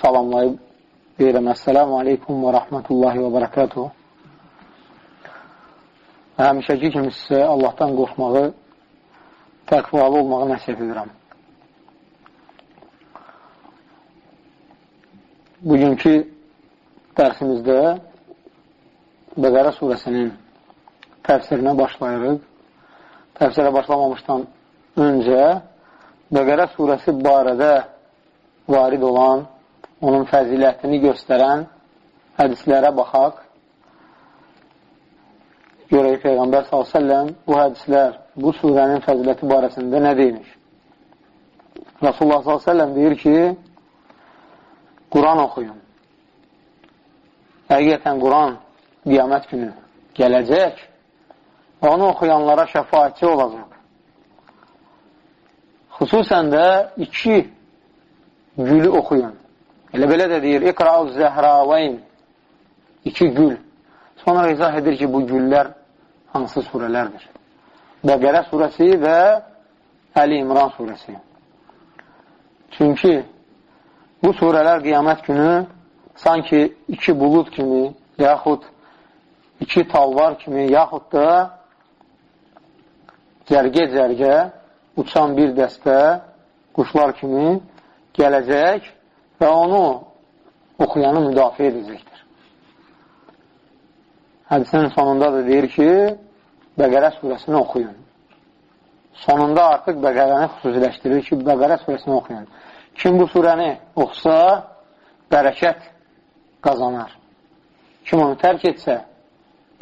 salamlayıb deyirəm. Əssəlamu aleykum və rəhmətullahi və bərəkatuhu. Həmişəki kimi sizə Allahdan qorxmağı, təqvalı olmağı nəsib edirəm. Bugünkü dərsimizdə Bəqərə surəsinin təfsirinə başlayırıq. Təfsirə başlamamışdan öncə Bəqərə surəsi barədə varid olan, onun fəzilətini göstərən hədislərə baxaq. Görək Peyğəmbər s.ə.v bu hədislər, bu surənin fəziləti barəsində nə deymiş? Rasulullah s.ə.v deyir ki, Quran oxuyun. Həqiqətən Quran qiyamət günü gələcək onu oxuyanlara şəfaətçi olacaq. Xüsusən də iki gülü oxuyun. Elə belə də deyir, İqra'u zəhravayn, iki gül. Sonra izah edir ki, bu güllər hansı surələrdir? Bəqərə surəsi və Əli İmran surəsi. Çünki bu surələr qiyamət günü sanki iki bulud kimi, yaxud iki talvar kimi, yaxud da cərgə-cərgə uçan bir dəstə quşlar kimi gələcək və onu oxuyanı müdafiə edəcəkdir. Hədisin sonunda da deyir ki, Bəqərə surəsini oxuyun. Sonunda artıq Bəqərəni xüsusiləşdirir ki, Bəqərə surəsini oxuyun. Kim bu surəni oxusa, bərəkət qazanar. Kim onu tərk etsə,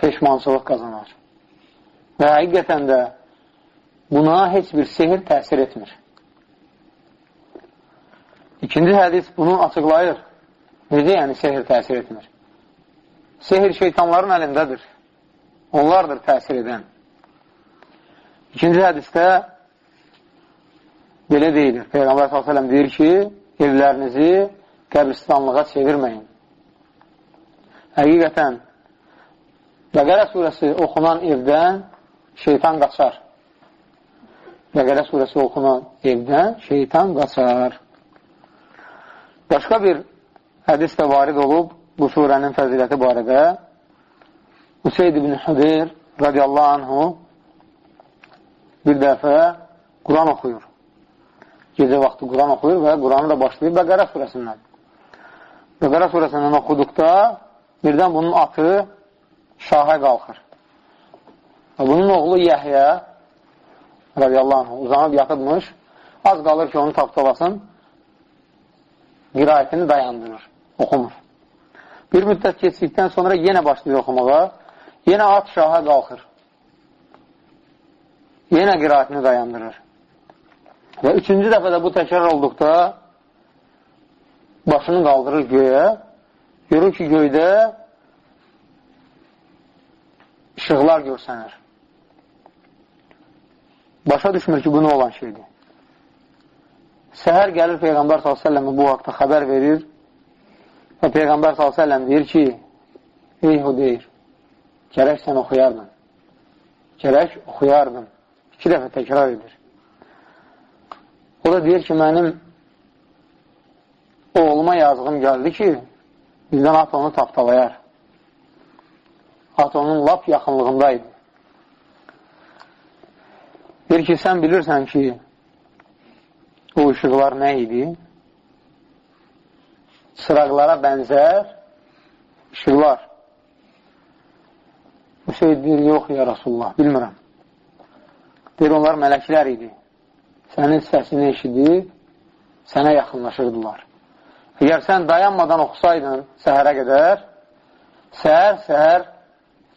peşmançılıq qazanar. Və həqiqətən də buna heç bir sehir təsir etmir. İkinci hədis bunu açıqlayır. Necə yəni sehir təsir etmir? Sehir şeytanların əlindədir. Onlardır təsir edən. İkinci hədisdə belə deyilir. Peyğəmbər s.ə.v deyir ki, evlərinizi qəbristanlığa çevirməyin. Həqiqətən, Bəqərə surəsi oxunan evdən şeytan qaçar. Bəqərə surəsi oxunan evdən şeytan qaçar. Başqa bir hədis də varid olub bu surənin fəziləti barədə. Useyd ibn Hüdeyr radiyallahu anhu bir dəfə Quran oxuyur. Gecə vaxtı Quran oxuyur və Quranı da başlayır Bəqərə surəsindən. Bəqərə surəsindən oxuduqda birdən bunun atı şaha qalxır. Və bunun oğlu Yəhyə radiyallahu anh uzanıb yatıbmış. Az qalır ki, onu taptalasın qirayətini dayandırır, oxumur. Bir müddət keçdikdən sonra yenə başlayır oxumağa, yenə at şaha qalxır. Yenə qirayətini dayandırır. Və üçüncü dəfə də bu təkrar olduqda başını qaldırır göyə, görür ki, göydə işıqlar görsənir. Başa düşmür ki, bu nə olan şeydir. Səhər gəlir Peyğəmbər s.ə.və bu haqda xəbər verir və Peyğəmbər s.ə.v deyir ki, ey Hudeyr, gərək sən oxuyardın. Gərək oxuyardın. İki dəfə təkrar edir. O da deyir ki, mənim oğluma yazığım gəldi ki, bizdən at onu taptalayar. At onun lap yaxınlığındaydı. Deyir ki, sən bilirsən ki, o işıqlar nə idi? Sıraqlara bənzər işıqlar. Hüseyd deyir, yox ya Rasulullah, bilmirəm. Deyir, onlar mələklər idi. Sənin səsini eşidib, sənə yaxınlaşırdılar. Əgər sən dayanmadan oxusaydın səhərə qədər, səhər-səhər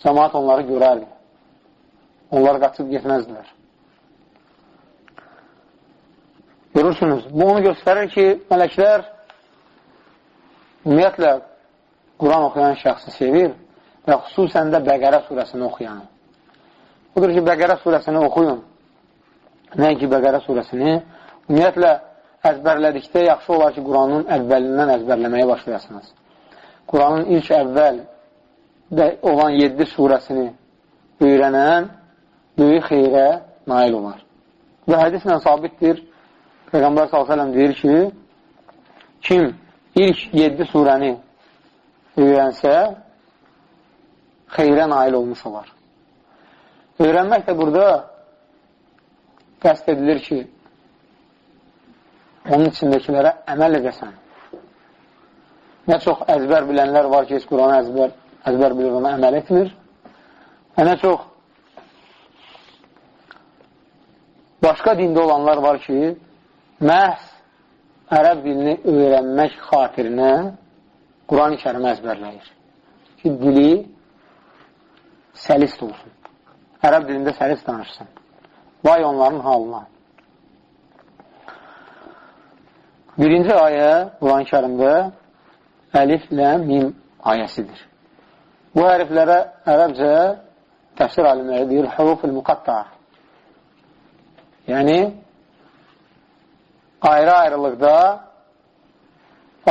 cəmaat onları görərdi. Onlar qaçıb getməzdilər. Görürsünüz, bu onu göstərir ki, mələklər ümumiyyətlə, Quran oxuyan şəxsi sevir və xüsusən də Bəqərə surəsini oxuyan. Budur ki, Bəqərə surəsini oxuyun. Nəinki Bəqərə surəsini. Ümumiyyətlə, əzbərlədikdə yaxşı olar ki, Quranın əvvəlindən əzbərləməyə başlayasınız. Quranın ilk əvvəl olan 7 surəsini öyrənən böyük xeyrə nail olar. Və hədislə sabitdir. Peyğəmbər s.ə.v deyir ki, kim ilk 7 surəni öyrənsə, xeyrə nail olmuş olar. Öyrənmək də burada qəst edilir ki, onun içindəkilərə əməl edəsən. Nə çox əzbər bilənlər var ki, heç Quranı əzbər, əzbər bilir, ona əməl etmir. Və nə çox başqa dində olanlar var ki, məhz ərəb dilini öyrənmək xatirinə Quran-ı kərimi əzbərləyir. Ki, dili səlist olsun. Ərəb dilində səlis danışsın. Vay onların halına. Birinci ayə Quran-ı kərimdə əliflə mim ayəsidir. Bu hərflərə ərəbcə təfsir alimləri deyir huruf-ül müqatta. Yəni, ayrı-ayrılıqda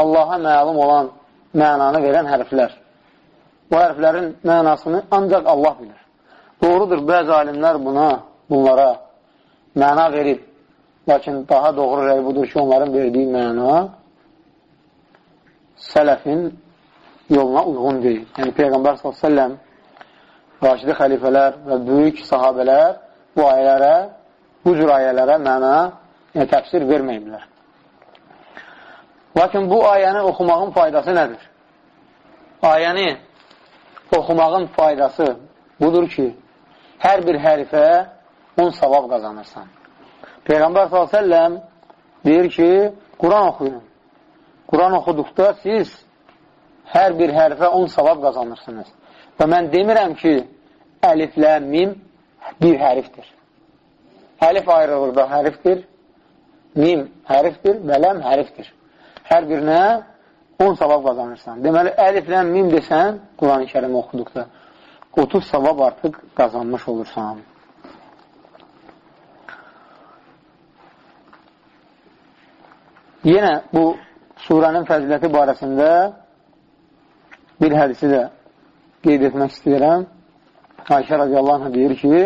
Allaha məlum olan mənanı verən hərflər. Bu hərflərin mənasını ancaq Allah bilir. Doğrudur, bəzi alimlər buna, bunlara məna verib. Lakin daha doğru rəy budur ki, onların verdiyi məna sələfin yoluna uyğun deyil. Yəni, Peyğəmbər s.ə.v Raşidi xəlifələr və böyük sahabələr bu ayələrə, bu cür ayələrə məna, yəni təfsir verməyiblər. Lakin bu ayəni oxumağın faydası nədir? Ayəni oxumağın faydası budur ki, hər bir hərifə 10 savab qazanırsan. Peyğəmbər s.ə.v deyir ki, Quran oxuyun. Quran oxuduqda siz hər bir hərfə 10 savab qazanırsınız. Və mən demirəm ki, əliflə mim bir hərifdir. Əlif ayrılıqda hərifdir, mim hərifdir, bələm hərifdir. Hər birinə 10 savab qazanırsan. Deməli, əliflə mim desən, Quran-ı kərimi oxuduqda 30 savab artıq qazanmış olursan. Yenə bu surənin fəziləti barəsində bir hədisi də qeyd etmək istəyirəm. Ayşə radiyallahu anh deyir ki,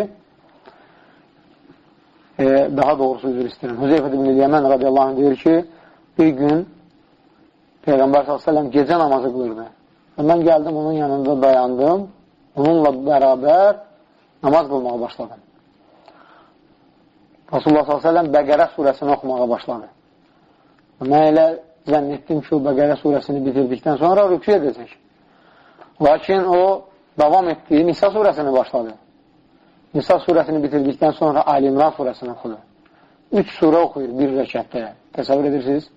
e, daha doğrusu üzr istəyirəm. Hüzeyfət ibn-i Yəmən radiyallahu anh deyir ki, bir gün Peyğəmbər s.ə.v gecə namazı qılırdı. Və mən gəldim onun yanında dayandım, onunla bərabər namaz qılmağa başladım. Rasulullah s.ə.v Bəqərə surəsini oxumağa başladı. Mən elə zənn etdim ki, o Bəqərə surəsini bitirdikdən sonra rükü edəcək. Lakin o davam etdiyi Nisa surəsini başladı. Nisa surəsini bitirdikdən sonra Ali İmran surəsini oxudu. Üç surə oxuyur bir rəkətdə. Təsəvvür edirsiniz?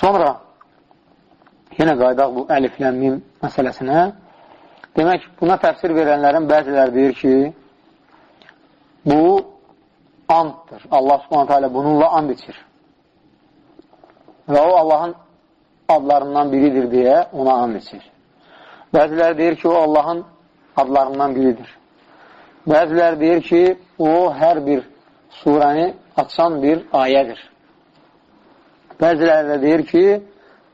Sonra yenə qaydaq bu əliflənmim məsələsinə. Demək, buna təfsir verənlərin bəziləri deyir ki, bu anddır. Allah subhanətə alə bununla and içir. Və o Allahın adlarından biridir deyə ona and içir. Bəziləri deyir ki, o Allahın adlarından biridir. Bəziləri deyir ki, o hər bir surəni açan bir ayədir. Bəziləri də deyir ki,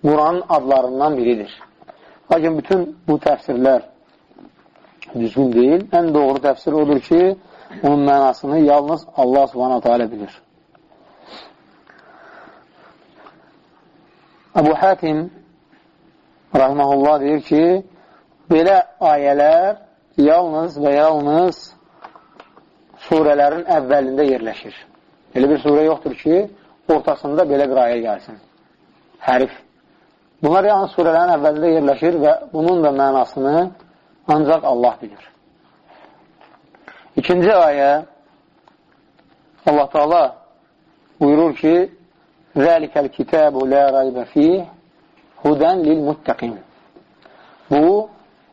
Quranın adlarından biridir. Lakin bütün bu təfsirlər düzgün deyil. Ən doğru təfsir odur ki, onun mənasını yalnız Allah subhanətə alə bilir. Əbu Hətim rahiməhullah deyir ki, belə ayələr yalnız və yalnız surələrin əvvəlində yerləşir. Elə bir surə yoxdur ki, ortasında belə bir ayə gəlsin. Hərif. Bunlar yalnız surələrin əvvəlində yerləşir və bunun da mənasını ancaq Allah bilir. İkinci ayə Allah Taala buyurur ki: "Zəlikəl kitabu la rayba fih hudan lil muttaqin." Bu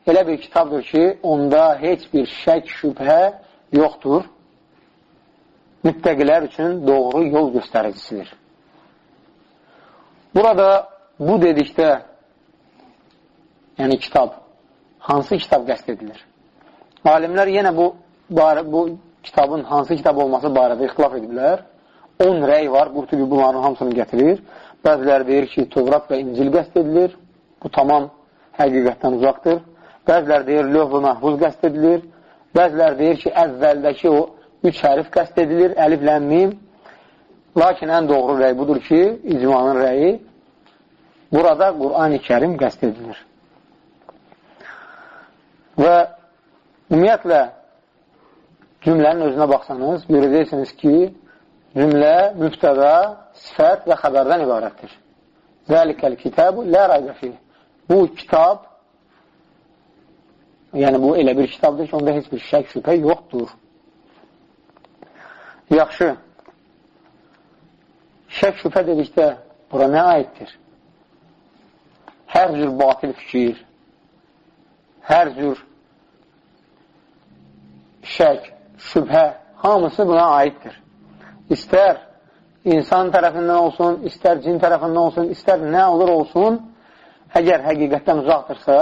elə bir kitabdır ki, onda heç bir şək, şübhə yoxdur müttəqilər üçün doğru yol göstəricisidir. Burada bu dedikdə, yəni kitab, hansı kitab qəst edilir? Alimlər yenə bu, bu kitabın hansı kitab olması barədə ixtilaf ediblər. 10 rəy var, Qurtubi bunların hamısını gətirir. Bəziləri deyir ki, Tövrat və İncil qəst edilir. Bu tamam həqiqətdən uzaqdır. Bəziləri deyir, lövh və məhvuz qəst edilir. Bəziləri deyir ki, əvvəldəki o üç hərif qəst edilir, əlif, ləmmim. Lakin ən doğru rəy budur ki, icmanın rəyi burada Qur'an-ı kərim qəst edilir. Və ümumiyyətlə cümlənin özünə baxsanız, görəcəksiniz ki, cümlə, müftəda, sifət və xəbərdən ibarətdir. Zəlikəl kitabu lə rayqə fih. Bu kitab, yəni bu elə bir kitabdır ki, onda heç bir şək şübhə yoxdur. Yaxşı. Şək şübhə dedikdə bura nə aiddir? Hər cür batil fikir, hər cür şək, şübhə, hamısı buna aiddir. İstər insan tərəfindən olsun, istər cin tərəfindən olsun, istər nə olur olsun, əgər həqiqətdən uzaqdırsa,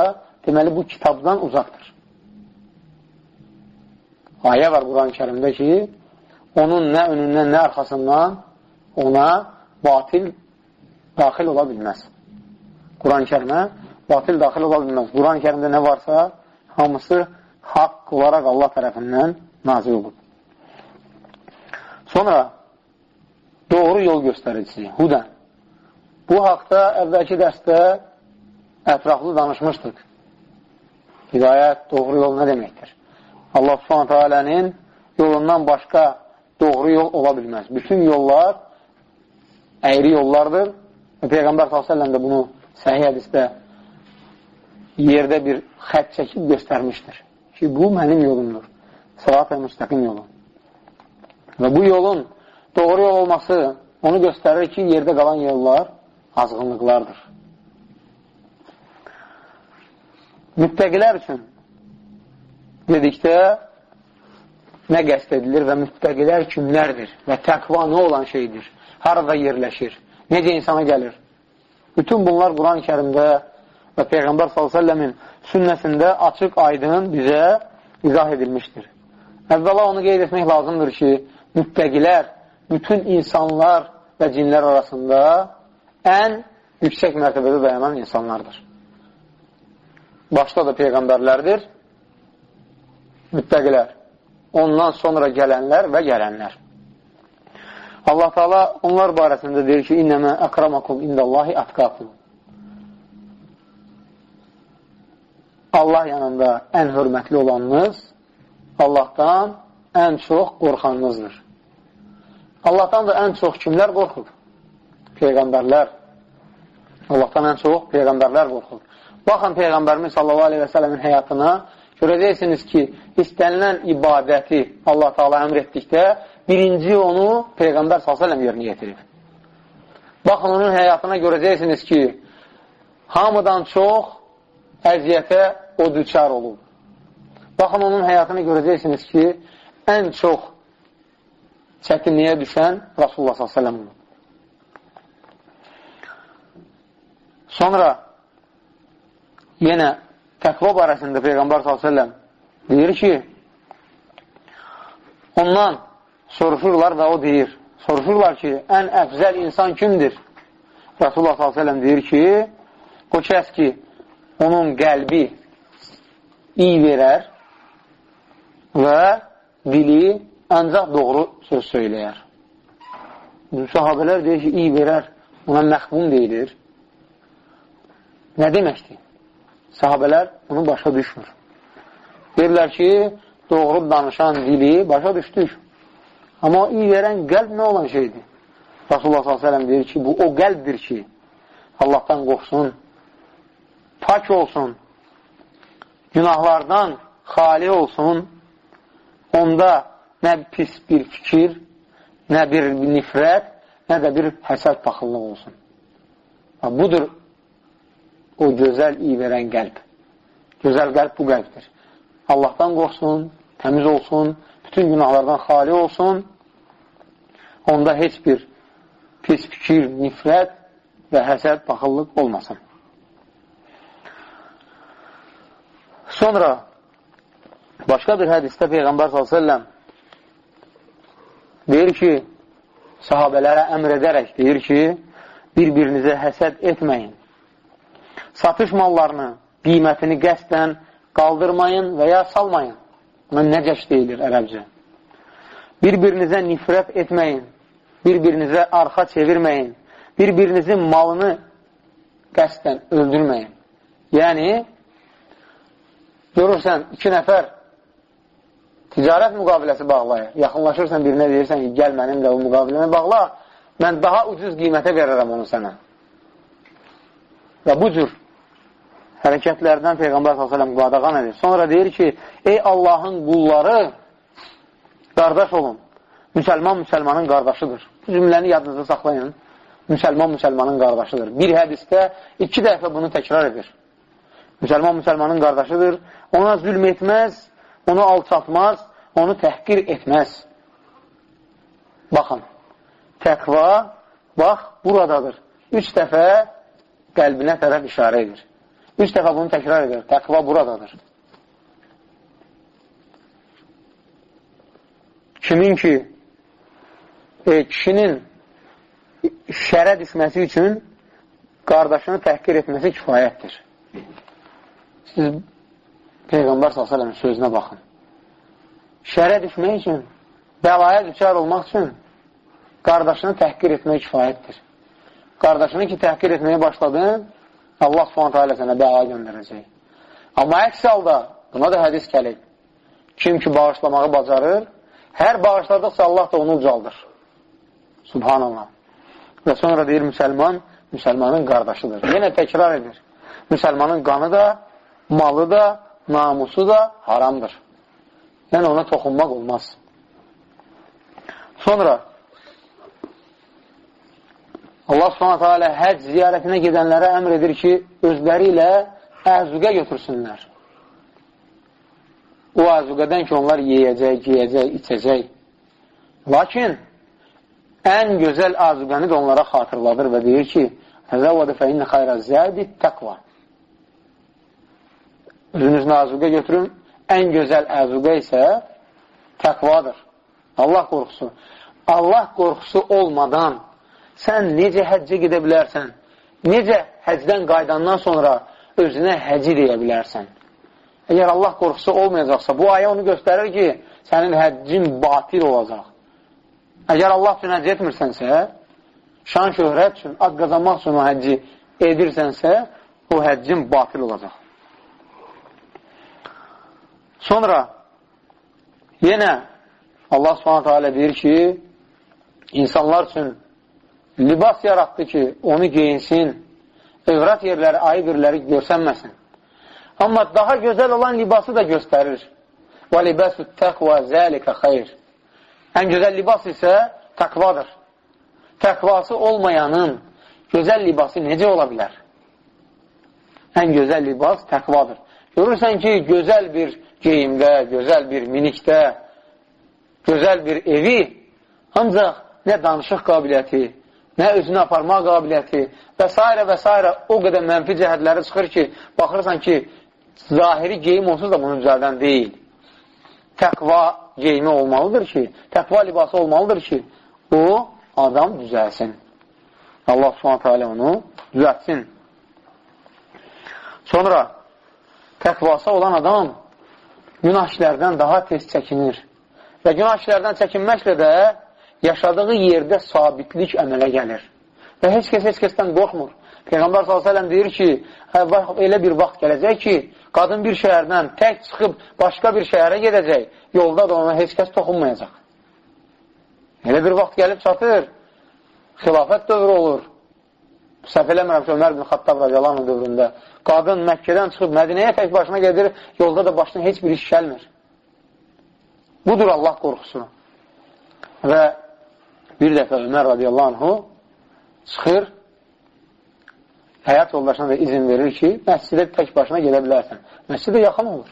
deməli bu kitabdan uzaqdır. Ayə var Quran-ı kərimdə ki, onun nə önündən, nə arxasından ona batil daxil ola bilməz. Quran-ı kərimə batil daxil ola bilməz. Quran-ı kərimdə nə varsa, hamısı haqq olaraq Allah tərəfindən nazil olub. Sonra doğru yol göstəricisi, hudən. Bu haqda əvvəlki dərsdə ətraflı danışmışdıq. Hidayət, doğru yol nə deməkdir? Allah subhanətə alənin yolundan başqa doğru yol ola bilməz. Bütün yollar əyri yollardır. Və Peyğəmbər s.ə.v də bunu səhih hədisdə yerdə bir xət çəkib göstərmişdir. Ki, bu mənim yolumdur. Sırat və müstəqim yolum. Və bu yolun doğru yol olması onu göstərir ki, yerdə qalan yollar azğınlıqlardır. Müttəqilər üçün dedikdə nə qəst edilir və müttəqilər kimlərdir və təqva nə olan şeydir, harada yerləşir, necə insana gəlir. Bütün bunlar Quran-ı kərimdə və Peyğəmbər s.ə.v-in sünnəsində açıq aydın bizə izah edilmişdir. Əvvəla onu qeyd etmək lazımdır ki, müttəqilər bütün insanlar və cinlər arasında ən yüksək mərtəbədə dayanan insanlardır. Başda da Peyğəmbərlərdir, müttəqilər ondan sonra gələnlər və gələnlər. Allah Taala onlar barəsində deyir ki: "İnnəmə əkramakum indallahi atqakum." Allah yanında ən hörmətli olanınız Allahdan ən çox qorxanınızdır. Allahdan da ən çox kimlər qorxub? Peyğəmbərlər. Allahdan ən çox Peyğəmbərlər qorxub. Baxın Peyğəmbərimiz sələmin həyatına görəcəksiniz ki, istənilən ibadəti Allah Taala əmr etdikdə birinci onu Peyğəmbər s.ə.v yerinə yetirir. Baxın, onun həyatına görəcəksiniz ki, hamıdan çox əziyyətə o düçar olub. Baxın, onun həyatını görəcəksiniz ki, ən çox çətinliyə düşən Rasulullah s.ə.v olub. Sonra yenə təqva barəsində Peyğəmbər s.ə.v deyir ki, ondan soruşurlar və o deyir, soruşurlar ki, ən əfzəl insan kimdir? Rasulullah s.ə.v deyir ki, o kəs ki, onun qəlbi iyi verər və dili ancaq doğru söz söyləyər. Sahabələr deyir ki, iyi verər, ona məxbun deyilir. Nə deməkdir? Sahabələr bunu başa düşmür. Deyirlər ki, doğru danışan dili başa düşdük. Amma iyi verən qəlb nə olan şeydir? Rasulullah s.ə.v deyir ki, bu o qəlbdir ki, Allahdan qorxsun, pak olsun, günahlardan xali olsun, onda nə pis bir fikir, nə bir nifrət, nə də bir həsəd paxıllıq olsun. Budur o gözəl iyi verən qəlb. Gözəl qəlb bu qəlbdir. Allahdan qorxsun, təmiz olsun, bütün günahlardan xali olsun, onda heç bir pis fikir, nifrət və həsəd, paxıllıq olmasın. Sonra başqa bir hədisdə Peyğəmbər s.ə.v deyir ki, sahabələrə əmr edərək deyir ki, bir-birinizə həsəd etməyin. Satış mallarını, qiymətini qəsdən qaldırmayın və ya salmayın. Buna nəcəş deyilir ərəbcə. Bir-birinizə nifrət etməyin, bir-birinizə arxa çevirməyin, bir-birinizin malını qəsdən öldürməyin. Yəni, görürsən, iki nəfər ticarət müqaviləsi bağlayır. Yaxınlaşırsan birinə deyirsən ki, gəl mənimlə o müqaviləni bağla, mən daha ucuz qiymətə verərəm onu sənə. Və bu cür hərəkətlərdən Peyğəmbər s.ə.v qadağan edir. Sonra deyir ki, ey Allahın qulları qardaş olun. Müsəlman müsəlmanın qardaşıdır. Bu cümləni yadınızda saxlayın. Müsəlman müsəlmanın qardaşıdır. Bir hədisdə iki dəfə bunu təkrar edir. Müsəlman müsəlmanın qardaşıdır. Ona zülm etməz, onu alçatmaz, onu təhqir etməz. Baxın, təqva, bax, buradadır. Üç dəfə qəlbinə tərəf işarə edir. Üç dəfə bunu təkrar edir. Təqva buradadır. Kimin ki, e, kişinin şərə düşməsi üçün qardaşını təhqir etməsi kifayətdir. Siz Peyğəmbər s.ə.v sözünə baxın. Şərə düşmək üçün, bəlaya düşər olmaq üçün qardaşını təhqir etmək kifayətdir. Qardaşını ki, təhqir etməyə başladın, Allah subhanətə alə sənə bəla göndərəcək. Amma əks halda, buna da hədis gəlir. Kim ki, bağışlamağı bacarır, hər bağışladıqsa Allah da onu ucaldır. Subhanallah. Və sonra deyir, müsəlman, müsəlmanın qardaşıdır. Yenə təkrar edir. Müsəlmanın qanı da, malı da, namusu da haramdır. Yəni, ona toxunmaq olmaz. Sonra Allah subhanətə alə həc ziyarətinə gedənlərə əmr edir ki, özləri ilə əzuqə götürsünlər. O əzuqədən ki, onlar yeyəcək, giyəcək, içəcək. Lakin ən gözəl əzuqəni də onlara xatırladır və deyir ki, Əzəvvədə fəinnə xayrə zədi təqva. Özünüzün əzuqə götürün, ən gözəl əzuqə isə təqvadır. Allah qorxusu. Allah qorxusu olmadan sən necə həccə gedə bilərsən? Necə həcdən qaydandan sonra özünə həci deyə bilərsən? Əgər Allah qorxusu olmayacaqsa, bu ayə onu göstərir ki, sənin həccin batil olacaq. Əgər Allah üçün həcc etmirsənsə, şan şöhrət üçün, ad qazanmaq üçün o həcci edirsənsə, o həccin batil olacaq. Sonra yenə Allah subhanətə alə deyir ki, insanlar üçün libas yaratdı ki, onu geyinsin, övrət yerləri, ayı birləri görsənməsin. Amma daha gözəl olan libası da göstərir. Və libəsü təqvə zəlikə xeyr. Ən gözəl libas isə təqvadır. Təqvası olmayanın gözəl libası necə ola bilər? Ən gözəl libas təqvadır. Görürsən ki, gözəl bir geyimdə, gözəl bir minikdə, gözəl bir evi ancaq nə danışıq qabiliyyəti, nə özünü aparmaq qabiliyyəti və s. və s. o qədər mənfi cəhətləri çıxır ki, baxırsan ki, zahiri geyim onsuz da bunun üzərdən deyil. Təqva geyimi olmalıdır ki, təqva libası olmalıdır ki, o adam düzəlsin. Allah subhanətə alə onu düzəltsin. Sonra təqvası olan adam günah işlərdən daha tez çəkinir. Və günah işlərdən çəkinməklə də yaşadığı yerdə sabitlik əmələ gəlir. Və heç kəs heç kəsdən qorxmur. Peyğəmbər s.ə.v deyir ki, elə bir vaxt gələcək ki, qadın bir şəhərdən tək çıxıb başqa bir şəhərə gedəcək, yolda da ona heç kəs toxunmayacaq. Elə bir vaxt gəlib çatır, xilafət dövrü olur. Səhv eləmirəm ki, Ömər bin Xattab radiyalanın dövründə qadın Məkkədən çıxıb Mədinəyə tək başına gedir, yolda da başına heç bir iş gəlmir. Budur Allah qorxusu. Və bir dəfə Ömər radiyallahu anhu çıxır, həyat yoldaşına da izin verir ki, məscidə tək başına gedə bilərsən. Məscidə yaxın olur.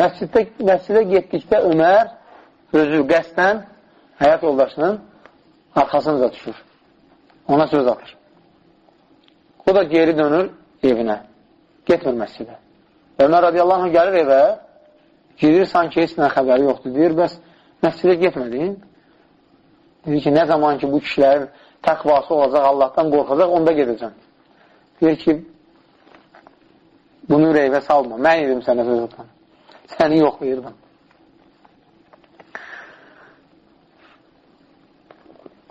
Məsciddə, məscidə getdikdə Ömər özü qəsdən həyat yoldaşının arxasınca düşür. Ona söz atır. O da geri dönür evinə. Getmir məscidə. Ömər radiyallahu anh gəlir evə, girir, sanki heç nə xəbəri yoxdur. Deyir, bəs məscidə getmədin? Deyir ki, nə zaman ki, bu kişilərin təqvası olacaq, Allahdan qorxacaq, onda gedəcəm. Deyir ki, bunu ürəyvə salma. Mən yedim sənə sözüqdən. Səni yoxlayırdım.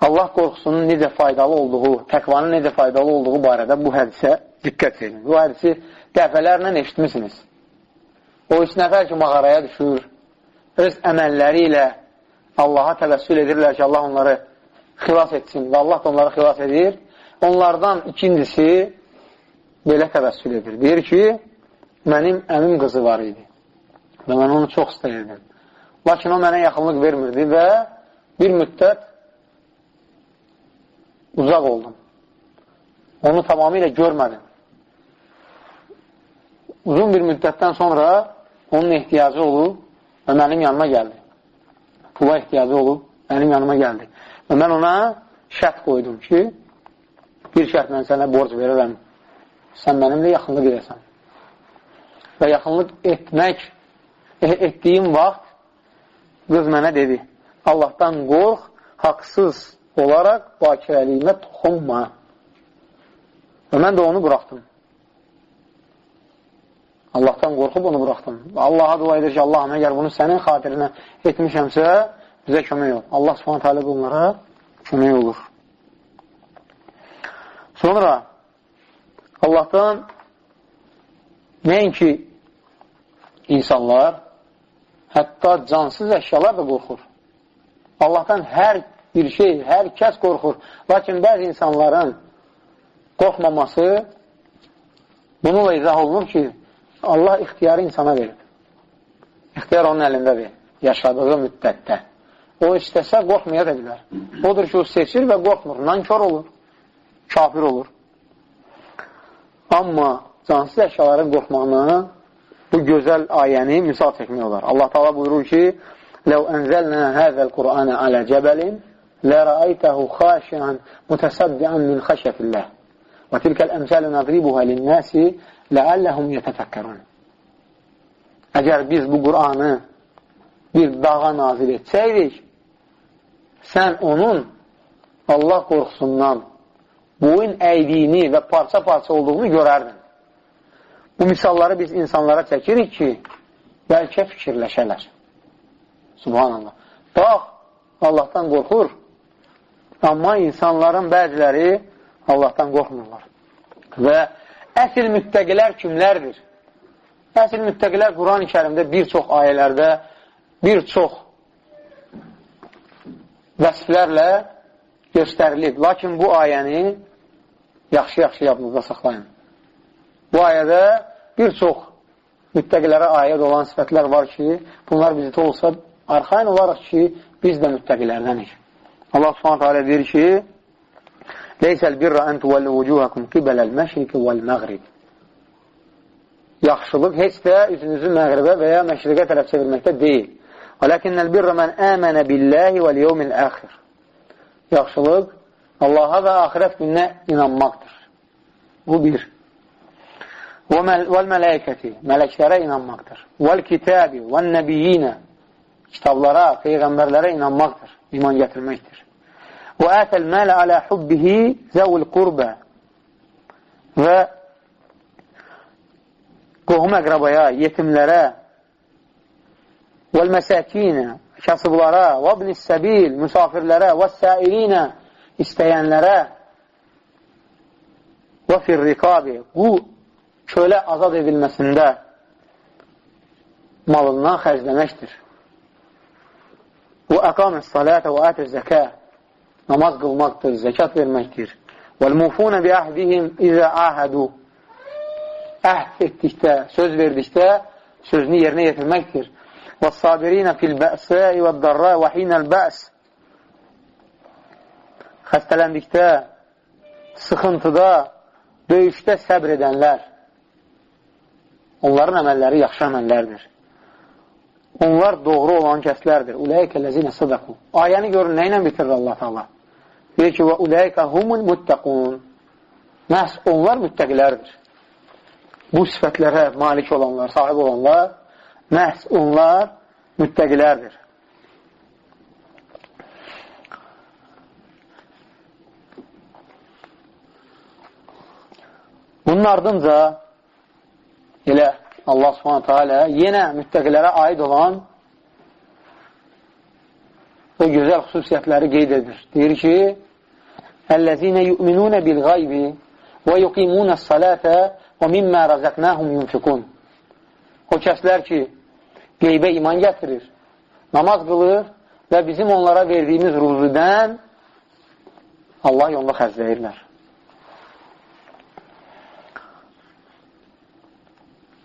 Allah qorxusunun necə faydalı olduğu, təqvanın necə faydalı olduğu barədə bu hədisə diqqət edin. Bu hədisi dəfələrlə eşitmişsiniz. O üç nəfər ki, mağaraya düşür, öz əməlləri ilə Allaha təvəssül edirlər ki, Allah onları xilas etsin və Allah da onları xilas edir. Onlardan ikincisi belə təvəssül edir. Deyir ki, mənim əmim qızı var idi və mən onu çox istəyirdim. Lakin o mənə yaxınlıq vermirdi və bir müddət uzaq oldum. Onu tamamilə görmədim. Uzun bir müddətdən sonra onun ehtiyacı olub və mənim yanıma gəldi. Pula ehtiyacı olub, mənim yanıma gəldi. Və mən ona şərt qoydum ki, bir şərt mən sənə borc verirəm, sən mənimlə yaxınlıq edəsən. Və yaxınlıq etmək e, etdiyim vaxt qız mənə dedi, Allahdan qorx, haqsız olaraq bakirəliyimə toxunma. Və mən də onu buraxdım. Allahdan qorxub onu buraxdım. Allaha dua edir ki, Allahım, əgər bunu sənin xatirinə etmişəmsə, bizə kömək ol. Allah subhanət hələ bunlara kömək olur. Sonra Allahdan nəinki insanlar, hətta cansız əşyalar da qorxur. Allahdan hər bir şey, hər kəs qorxur. Lakin bəzi insanların qorxmaması bununla izah olunur ki, Allah ixtiyarı insana verib. İxtiyar onun əlindədir, yaşadığı müddətdə. O istəsə, qorxmaya da bilər. Odur ki, o seçir və qorxmur. Nankör olur, kafir olur. Amma cansız əşyaların qorxmağını bu gözəl ayəni misal çəkmək olar. Allah Taala buyurur ki: "Ləv ənzəlnə həzəl Qur'anə alə cəbəlin lərəaytəhu xaşiən mutasaddian min xəşyətilləh." Və tilkəl əmsələ nəqribuhə linnəsi ləəlləhum yətəfəkkərun. Əgər biz bu Qur'anı bir dağa nazil etsəydik, sən onun Allah qorxusundan boyun əydiyini və parça-parça olduğunu görərdin. Bu misalları biz insanlara çəkirik ki, bəlkə fikirləşələr. Subhanallah. Dağ Allahdan qorxur, amma insanların bəziləri Allahdan qorxmurlar. Və əsl müttəqilər kimlərdir? Əsl müttəqilər Quran-ı kərimdə bir çox ayələrdə, bir çox vəsflərlə göstərilib. Lakin bu ayəni yaxşı-yaxşı yadınızda saxlayın. Bu ayədə bir çox müttəqilərə aid olan sifətlər var ki, bunlar bizdə olsa, arxain olaraq ki, biz də müttəqilərdənik. Allah subhanətə alə deyir ki, Leysəl birra ən tuvəlli vucuhakum qibələl məşriqi vəl məğrib. Yaxşılıq heç də üzünüzü məğribə və ya məşriqə tərəf çevirməkdə deyil. Vələkinnəl birra mən əmənə billəhi vəl yevmil əxir. Yaxşılıq Allaha və axirət gününə inanmaqdır. Bu bir. Vəl mələkəti, mələklərə inanmaqdır. Vəl kitabi, vəl nəbiyyinə, kitablara, peyğəmbərlərə inanmaqdır, iman gətirməkdir. Və ətəl mələ alə hubbihi zəvul qurbə və qohum əqrabaya, yetimlərə vəl məsəkinə, kasıblara və ibn-i səbil, müsafirlərə və səilinə, istəyənlərə və firriqabi, bu kölə azad edilməsində malından xərcləməkdir. Və əqamə salətə və ətə zəkə namaz qılmaqdır, zəkat verməkdir. وَالْمُفُونَ بِأَهْدِهِمْ اِذَا عَهَدُوا Əhd etdikdə, söz verdikdə sözünü yerinə yetirməkdir. وَالصَّابِرِينَ فِي الْبَأْسَاءِ وَالدَّرَّاءِ وَحِينَ الْبَأْسِ Xəstələndikdə, sıxıntıda, döyüşdə səbr edənlər onların əməlləri yaxşı əməllərdir. Onlar doğru olan kəslərdir. Uləykə ləzinə sədəqu. Ayəni görün, nə ilə bitirir Allah-u Teala? Deyir ki, və uləykə humul muttəqun. məhz onlar müttəqilərdir. Bu sifətlərə malik olanlar, sahib olanlar, məhz onlar müttəqilərdir. Bunun ardınca elə Allah subhanətə alə yenə müttəqilərə aid olan o gözəl xüsusiyyətləri qeyd edir. Deyir ki, Əl-ləzinə yu'minunə bil-qaybi və yuqimunə s-salətə və mimmə rəzəqnəhum yunfiqun. O kəslər ki, qeybə iman gətirir, namaz qılır və bizim onlara verdiyimiz ruzudən Allah yolunda xərcləyirlər.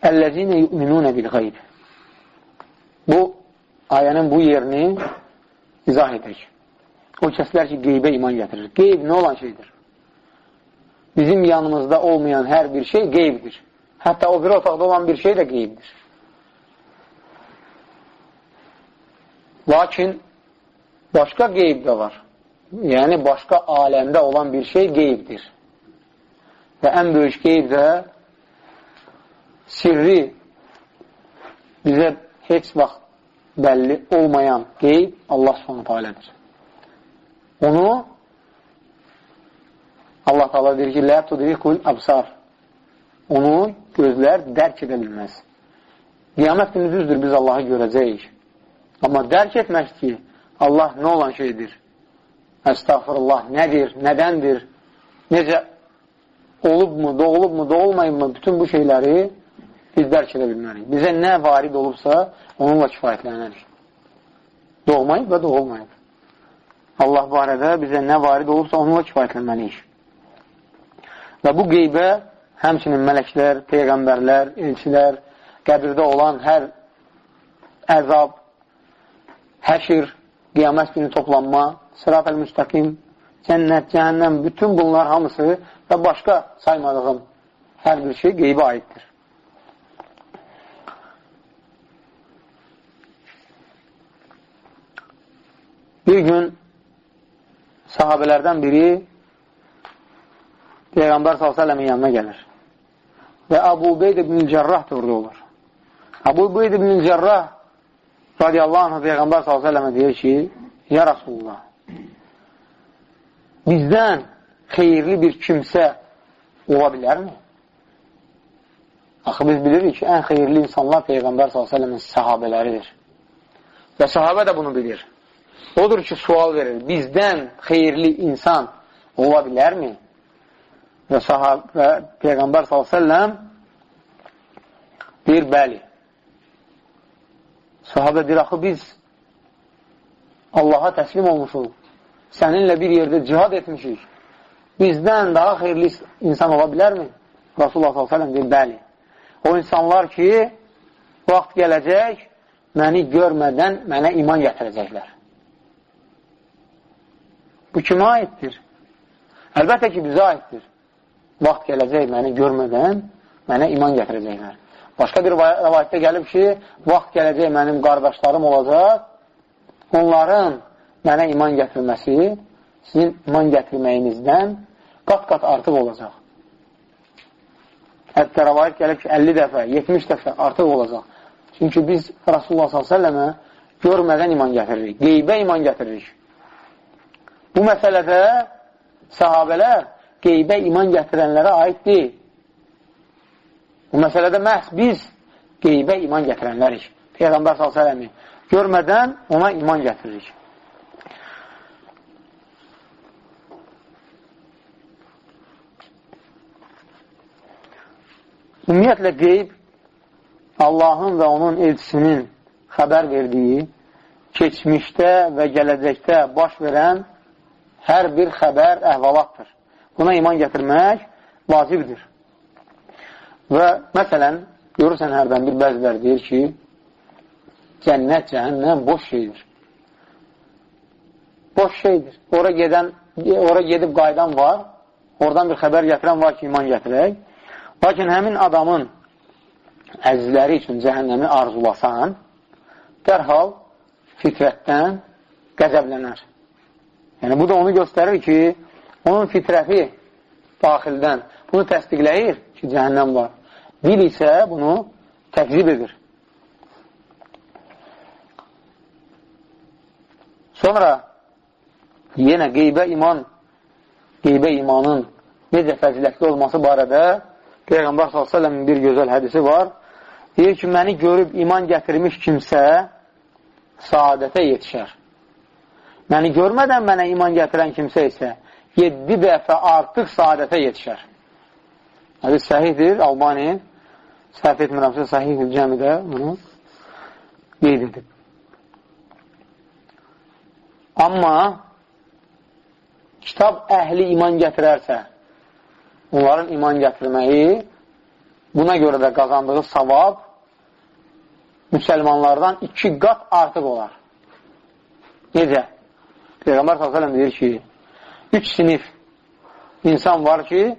Əl-ləzinə yu'minunə bil-qayb. Bu, ayənin bu yerini izah edək. O kəslər ki, qeybə iman gətirir. Qeyb nə olan şeydir? Bizim yanımızda olmayan hər bir şey qeybdir. Hətta o bir otaqda olan bir şey də qeybdir. Lakin başqa qeyb də var. Yəni, başqa aləmdə olan bir şey qeybdir. Və ən böyük qeyb də sirri bizə heç vaxt bəlli olmayan qeyb Allah subhanətə alədir. Onu Allah taala deyir ki, Lə tudrikul absar. Onu gözlər dərk edə bilməz. Qiyamət günü düzdür, biz Allahı görəcəyik. Amma dərk etmək ki, Allah nə olan şeydir? Əstəğfirullah, nədir, nədəndir, necə olubmu, doğulubmu, doğulmayıbmı, bütün bu şeyləri biz dərk edə bilmərik. Bizə nə varid olubsa, onunla kifayətlənərik. Doğmayıb və doğulmayıb. Allah barədə bizə nə varid olubsa, onunla kifayətlənməliyik. Və bu qeybə həmçinin mələklər, peyğəmbərlər, elçilər, qəbirdə olan hər əzab, həşir, qiyamət günü toplanma, sırat əl-müstəqim, cənnət, cəhənnəm, bütün bunlar hamısı və başqa saymadığım hər bir şey qeybə aiddir. Bir gün sahabələrdən biri Peyğəmbər s.ə.v-in yanına gəlir. Və Abu Ubeyd ibn-i Cərrah da orada olur. Abu Ubeyd ibn-i Cərrah radiyallahu anh Peyğəmbər s.ə.və deyir ki, Ya Rasulullah, bizdən xeyirli bir kimsə ola bilərmi? Axı biz bilirik ki, ən xeyirli insanlar Peyğəmbər s.ə.v-in sahabələridir. Və sahabə də bunu bilir. Odur ki, sual verir, bizdən xeyirli insan ola bilərmi? Və, sahab, və Peyğəmbər s.ə.v deyir, bəli. Sahabə deyir, axı biz Allaha təslim olmuşuq. Səninlə bir yerdə cihad etmişik. Bizdən daha xeyirli insan ola bilərmi? Rasulullah s.ə.v deyir, bəli. O insanlar ki, vaxt gələcək, məni görmədən mənə iman gətirəcəklər. Bu kimə aiddir? Əlbəttə ki, bizə aiddir. Vaxt gələcək məni görmədən mənə iman gətirəcəklər. Başqa bir rəvayətdə gəlib ki, vaxt gələcək mənim qardaşlarım olacaq, onların mənə iman gətirməsi sizin iman gətirməyinizdən qat-qat artıq olacaq. Hətta rəvayət gəlib ki, 50 dəfə, 70 dəfə artıq olacaq. Çünki biz Rasulullah s.ə.və görmədən iman gətiririk, qeybə iman gətiririk. Bu məsələdə sahabələr qeybə iman gətirənlərə aid deyil. Bu məsələdə məhz biz qeybə iman gətirənlərik. Peyğəmbər s.ə.v görmədən ona iman gətiririk. Ümumiyyətlə, qeyb Allahın və onun elçisinin xəbər verdiyi, keçmişdə və gələcəkdə baş verən hər bir xəbər əhvalatdır. Buna iman gətirmək vacibdir. Və məsələn, görürsən hərdən bir bəzilər deyir ki, cənnət, cəhənnəm boş şeydir. Boş şeydir. Ora gedən, ora gedib qaydan var, oradan bir xəbər gətirən var ki, iman gətirək. Lakin həmin adamın əzizləri üçün cəhənnəmi arzulasan, dərhal fitrətdən qəzəblənər. Yəni, bu da onu göstərir ki, onun fitrəti daxildən bunu təsdiqləyir ki, cəhənnəm var. Dil isə bunu təkzib edir. Sonra yenə qeybə iman, qeybə imanın necə fəzilətli olması barədə Peyğəmbər s.ə.v-in bir gözəl hədisi var. Deyir ki, məni görüb iman gətirmiş kimsə saadətə yetişər. Məni görmədən mənə iman gətirən kimsə isə 7 dəfə artıq saadətə yetişər. Hədis səhihdir, Albani səhv etmirəmsə səhihdir cəmidə bunu qeyd edib. Amma kitab əhli iman gətirərsə, onların iman gətirməyi buna görə də qazandığı savab müsəlmanlardan iki qat artıq olar. Necə? Peyğəmbər s.ə.v deyir ki, üç sinif insan var ki,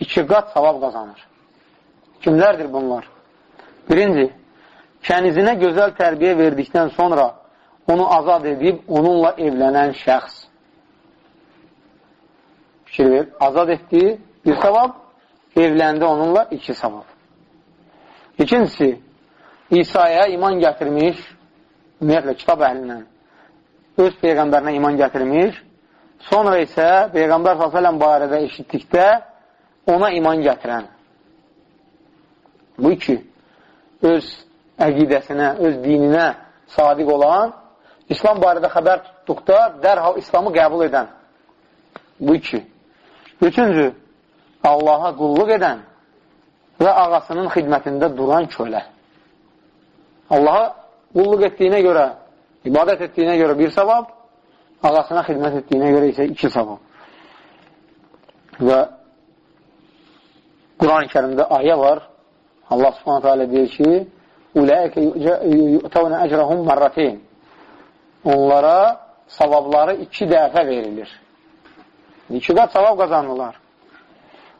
iki qat savab qazanır. Kimlərdir bunlar? Birinci, kənizinə gözəl tərbiyə verdikdən sonra onu azad edib, onunla evlənən şəxs. Fikir ver, azad etdi, bir savab, evləndi onunla iki savab. İkincisi, İsa'ya iman gətirmiş, ümumiyyətlə, kitab əhlindən öz Peyğəmbərinə iman gətirmiş, sonra isə Peyğəmbər s.ə.v barədə eşitdikdə ona iman gətirən. Bu iki, öz əqidəsinə, öz dininə sadiq olan, İslam barədə xəbər tutduqda dərhal İslamı qəbul edən. Bu iki. Üçüncü, Allaha qulluq edən və ağasının xidmətində duran kölə. Allaha qulluq etdiyinə görə, ibadət etdiyinə görə bir savab, ağasına xidmət etdiyinə görə isə iki savab. Və Quran-ı kərimdə ayə var, Allah subhanətə alə deyir ki, Uləyəkə yu'təvnə əcrəhum mərrəteyn Onlara savabları iki dəfə verilir. İki qat savab qazanırlar.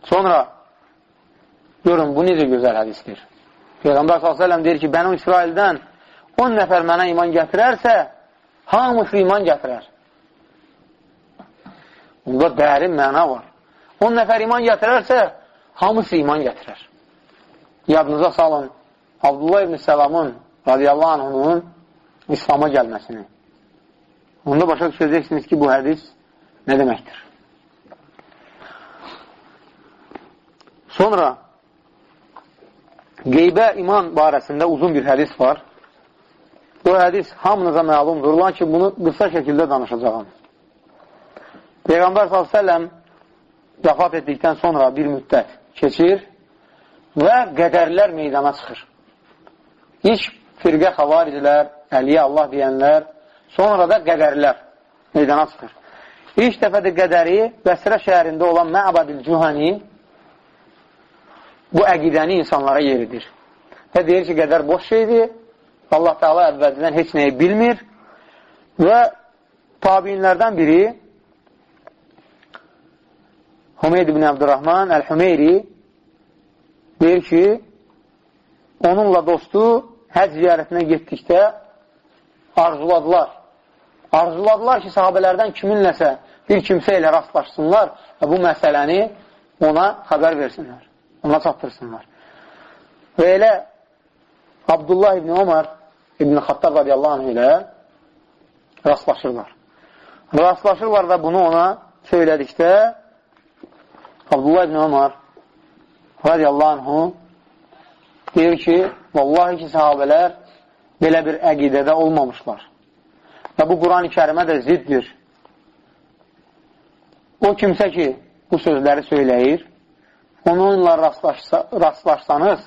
Sonra görün, bu necə gözəl hədisdir. Peyğəmbər s.ə.v deyir ki, Bənu İsraildən 10 nəfər mənə iman gətirərsə, hamısı iman gətirər. Bunda dərin məna var. 10 nəfər iman gətirərsə, hamısı iman gətirər. Yadınıza salın, Abdullah ibn Səlamın radiyallahu anhunun İslama gəlməsini. Onda başa düşəcəksiniz ki, bu hədis nə deməkdir? Sonra qeybə iman barəsində uzun bir hədis var. Bu hədis hamınıza məlumdur. Lakin bunu qısa şəkildə danışacağım. Peyğəmbər s.ə.v vəfat etdikdən sonra bir müddət keçir və qədərlər meydana çıxır. İlk firqə xavaricilər, Əliyə Allah deyənlər, sonra da qədərlər meydana çıxır. İlk dəfədə qədəri Bəsrə şəhərində olan Məbadil Cühani bu əqidəni insanlara yeridir. Və deyir ki, qədər boş şeydir, Allah Teala əvvəldən heç nəyi bilmir və tabinlərdən biri Hümeyd ibn Abdurrahman Əl-Hümeyri deyir ki, onunla dostu həc ziyarətinə getdikdə arzuladılar. Arzuladılar ki, sahabələrdən kiminləsə bir kimsə ilə rastlaşsınlar və bu məsələni ona xəbər versinlər, ona çatdırsınlar. Və elə Abdullah ibn Omar ibn Xattab radiyallahu anh ilə rastlaşırlar. Rastlaşırlar və bunu ona söylədikdə Abdullah ibn Omar radiyallahu anhu deyir ki, vallahi ki, sahabələr belə bir əqidədə olmamışlar. Və bu Quran-ı kərimə də ziddir. O kimsə ki, bu sözləri söyləyir, onunla rastlaşsa, rastlaşsanız,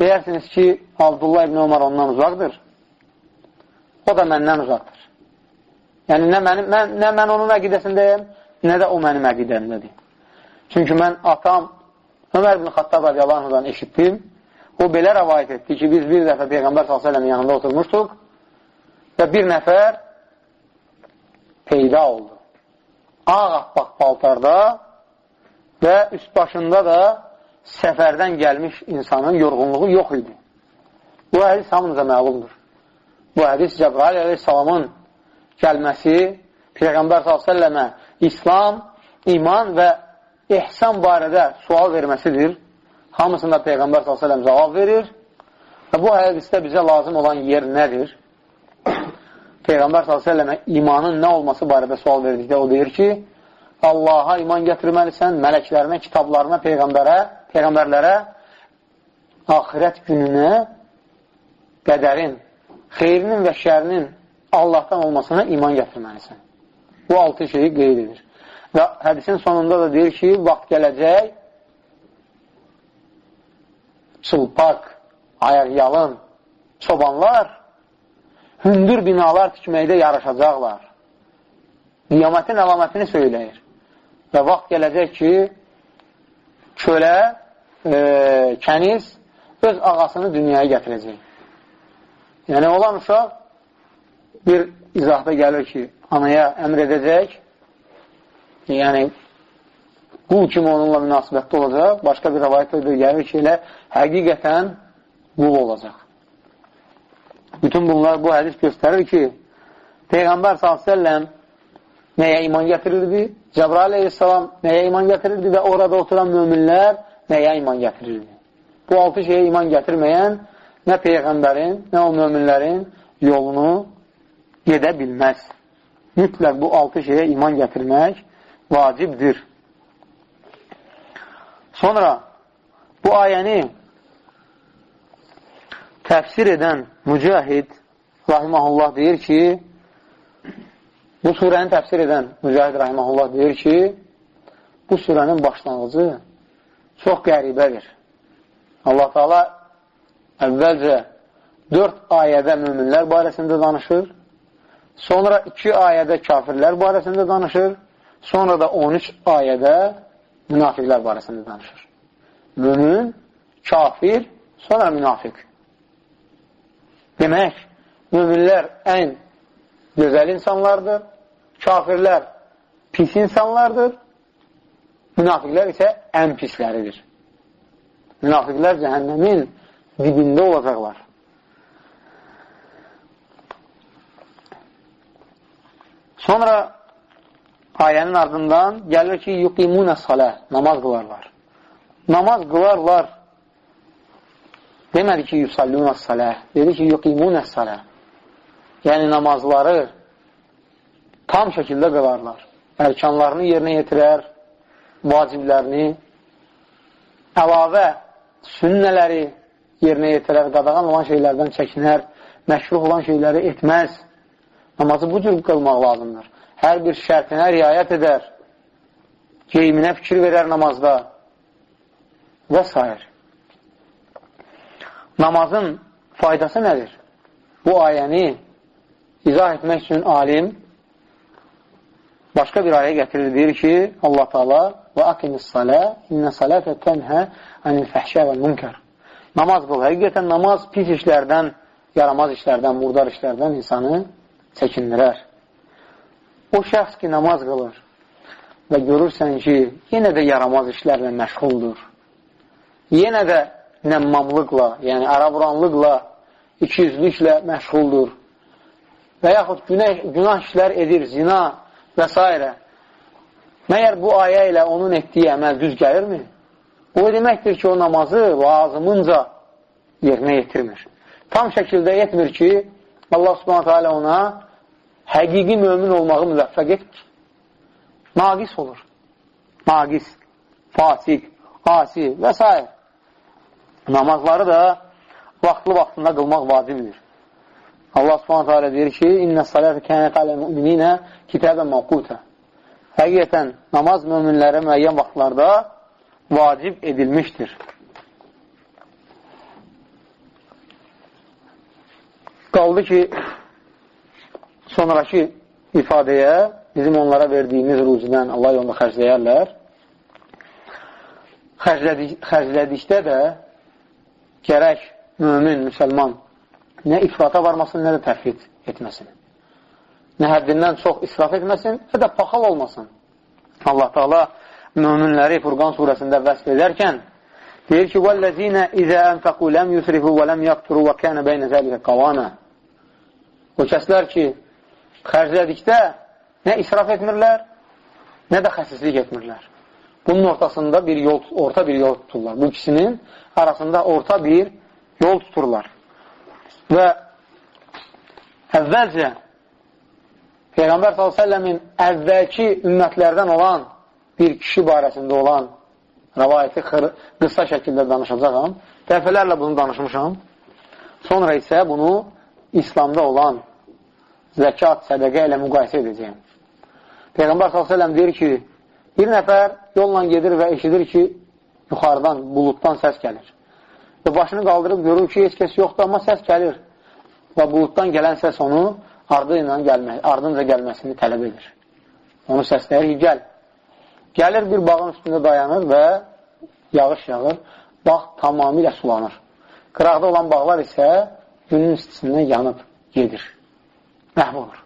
deyərsiniz ki, Abdullah ibn Omar ondan uzaqdır, o da məndən uzaqdır. Yəni, nə, mənim, mən, nə mən onun əqidəsindəyəm, nə də o mənim əqidəmdədir. Çünki mən atam Ömər ibn Xattab radiyallahu eşitdim. O belə rəvayət etdi ki, biz bir dəfə Peyğəmbər s.ə.v yanında oturmuşduq və bir nəfər peyda oldu. Ağ-appaq paltarda və üst başında da səfərdən gəlmiş insanın yorğunluğu yox idi. Bu hədis hamınıza məlumdur. Bu hədis Cəbrail əleyhissalamın gəlməsi Peyğəmbər s.ə.və İslam, iman və ehsan barədə sual verməsidir. Hamısında Peyğəmbər s.ə.v cavab verir. Və bu hədisdə bizə lazım olan yer nədir? Peyğəmbər s.ə.və imanın nə olması barədə sual verdikdə o deyir ki, Allaha iman gətirməlisən, mələklərinə, kitablarına, Peyğəmbərə, Peyğəmbərlərə, axirət gününə, qədərin, xeyrinin və şərinin Allahdan olmasına iman gətirməlisən. Bu altı şeyi qeyd edir. Və hədisin sonunda da deyir ki, vaxt gələcək, çılpaq, ayaq-yalın, çobanlar hündür binalar tikməkdə yarışacaqlar. Qiyamətin əlamətini söyləyir. Və vaxt gələcək ki, kölə, e, kəniz öz ağasını dünyaya gətirəcək. Yəni, olan uşaq bir izahda gəlir ki, anaya əmr edəcək, yəni qul kimi onunla münasibətdə olacaq. Başqa bir rəvayətdə də gəlir ki, elə həqiqətən qul olacaq. Bütün bunlar bu hədis göstərir ki, Peyğəmbər s.ə.v nəyə iman gətirirdi? Cəbrail aleyhissalam nəyə iman gətirirdi və orada oturan müminlər nəyə iman gətirirdi? Bu altı şeyə iman gətirməyən nə Peyğəmbərin, nə o müminlərin yolunu gedə bilməz. Mütləq bu altı şeyə iman gətirmək vacibdir. Sonra bu ayəni təfsir edən Mücahid rahiməhullah deyir ki, bu surəni təfsir edən Mücahid rahiməhullah deyir ki, bu surənin başlanğıcı çox qəribədir. Allah Taala əvvəlcə 4 ayədə müminlər barəsində danışır, sonra 2 ayədə kafirlər barəsində danışır, sonra da 13 ayədə münafiqlər barəsində danışır. Mümin, kafir, sonra münafiq. Demək, müminlər ən gözəl insanlardır, kafirlər pis insanlardır, münafiqlər isə ən pisləridir. Münafiqlər cəhənnəmin dibində olacaqlar. Sonra ayənin ardından gəlir ki, yuqimunə salə, namaz qılarlar. Namaz qılarlar demədi ki, yusallunə salə, dedi ki, yuqimunə salə. Yəni, namazları tam şəkildə qılarlar. Ərkanlarını yerinə yetirər, vaciblərini, əlavə sünnələri yerinə yetirər, qadağan olan şeylərdən çəkinər, məşruh olan şeyləri etməz. Namazı bu cür qılmaq lazımdır hər bir şərtinə riayət edər, geyiminə fikir verər namazda və s. Namazın faydası nədir? Bu ayəni izah etmək üçün alim başqa bir ayə gətirir, deyir ki, Allah Taala və aqimis salə, innə salətə tənhə anil fəhşə və münkər. Namaz qıl. Həqiqətən namaz pis işlərdən, yaramaz işlərdən, murdar işlərdən insanı çəkindirər o şəxs ki, namaz qılır və görürsən ki, yenə də yaramaz işlərlə məşğuldur. Yenə də nəmmamlıqla, yəni araburanlıqla, ikiyüzlüklə məşğuldur və yaxud günah, günah işlər edir, zina və s. Məyər bu ayə ilə onun etdiyi əməl düz gəlirmi? O deməkdir ki, o namazı lazımınca yerinə yetirmir. Tam şəkildə etmir ki, Allah subhanətə alə ona həqiqi mömin olmağı müvəffəq etmir. Naqis olur. Naqis, fasik, asi və s. Namazları da vaxtlı-vaxtında qılmaq vacibdir. Allah subhanətə alə deyir ki, İnnə salətə kənət alə müminə kitəbə məqutə. Həqiqətən, namaz möminlərə müəyyən vaxtlarda vacib edilmişdir. Qaldı ki, sonraki ifadəyə bizim onlara verdiyimiz ruzidən Allah yolunda xərcləyərlər. Xərclədik, xərclədikdə də gərək mümin, müsəlman nə ifrata varmasın, nə də təhvid etməsin. Nə həddindən çox israf etməsin, nə də paxal olmasın. Allah Taala möminləri Furqan surəsində vəsf edərkən deyir ki: "Vəllezina izə anfaqu lam yusrifu və lam yaqturu və kana beyne zalika qavama." O kəslər ki, xərclədikdə nə israf etmirlər, nə də xəsislik etmirlər. bunun ortasında bir yol, orta bir yol tuturlar. Bu ikisinin arasında orta bir yol tuturlar. Və əvvəlcə Peyğəmbər s.ə.v-in əvvəlki ümmətlərdən olan bir kişi barəsində olan rəvayəti qısa şəkildə danışacaqam. Dəfələrlə bunu danışmışam. Sonra isə bunu İslamda olan zəkat, sədəqə ilə müqayisə edəcəyim. Peyğəmbər s.ə.v deyir ki, bir nəfər yolla gedir və eşidir ki, yuxarıdan, buluddan səs gəlir. Və başını qaldırıb görür ki, heç kəs yoxdur, amma səs gəlir. Və buluddan gələn səs onu ardınca, gəlmə, ardınca gəlməsini tələb edir. Onu səsləyir ki, gəl. Gəlir bir bağın üstündə dayanır və yağış yağır, bağ tamamilə sulanır. Qıraqda olan bağlar isə günün istisindən yanıb gedir. Məhv olur.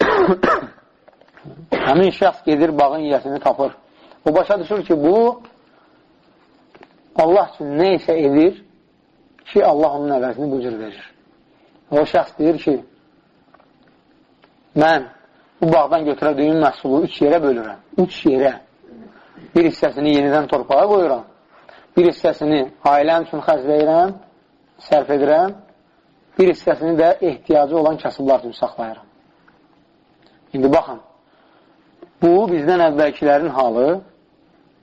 Həmin şəxs gedir, bağın yiyəsini tapır. O başa düşür ki, bu Allah üçün nə isə edir ki, Allah onun əvəzini bu cür verir. O şəxs deyir ki, mən bu bağdan götürədiyim məhsulu üç yerə bölürəm. Üç yerə. Bir hissəsini yenidən torpağa qoyuram. Bir hissəsini ailəm üçün xərcləyirəm, sərf edirəm. Bir hissəsini də ehtiyacı olan kasıblar üçün saxlayıram. İndi baxın, bu bizdən əvvəlkilərin halı,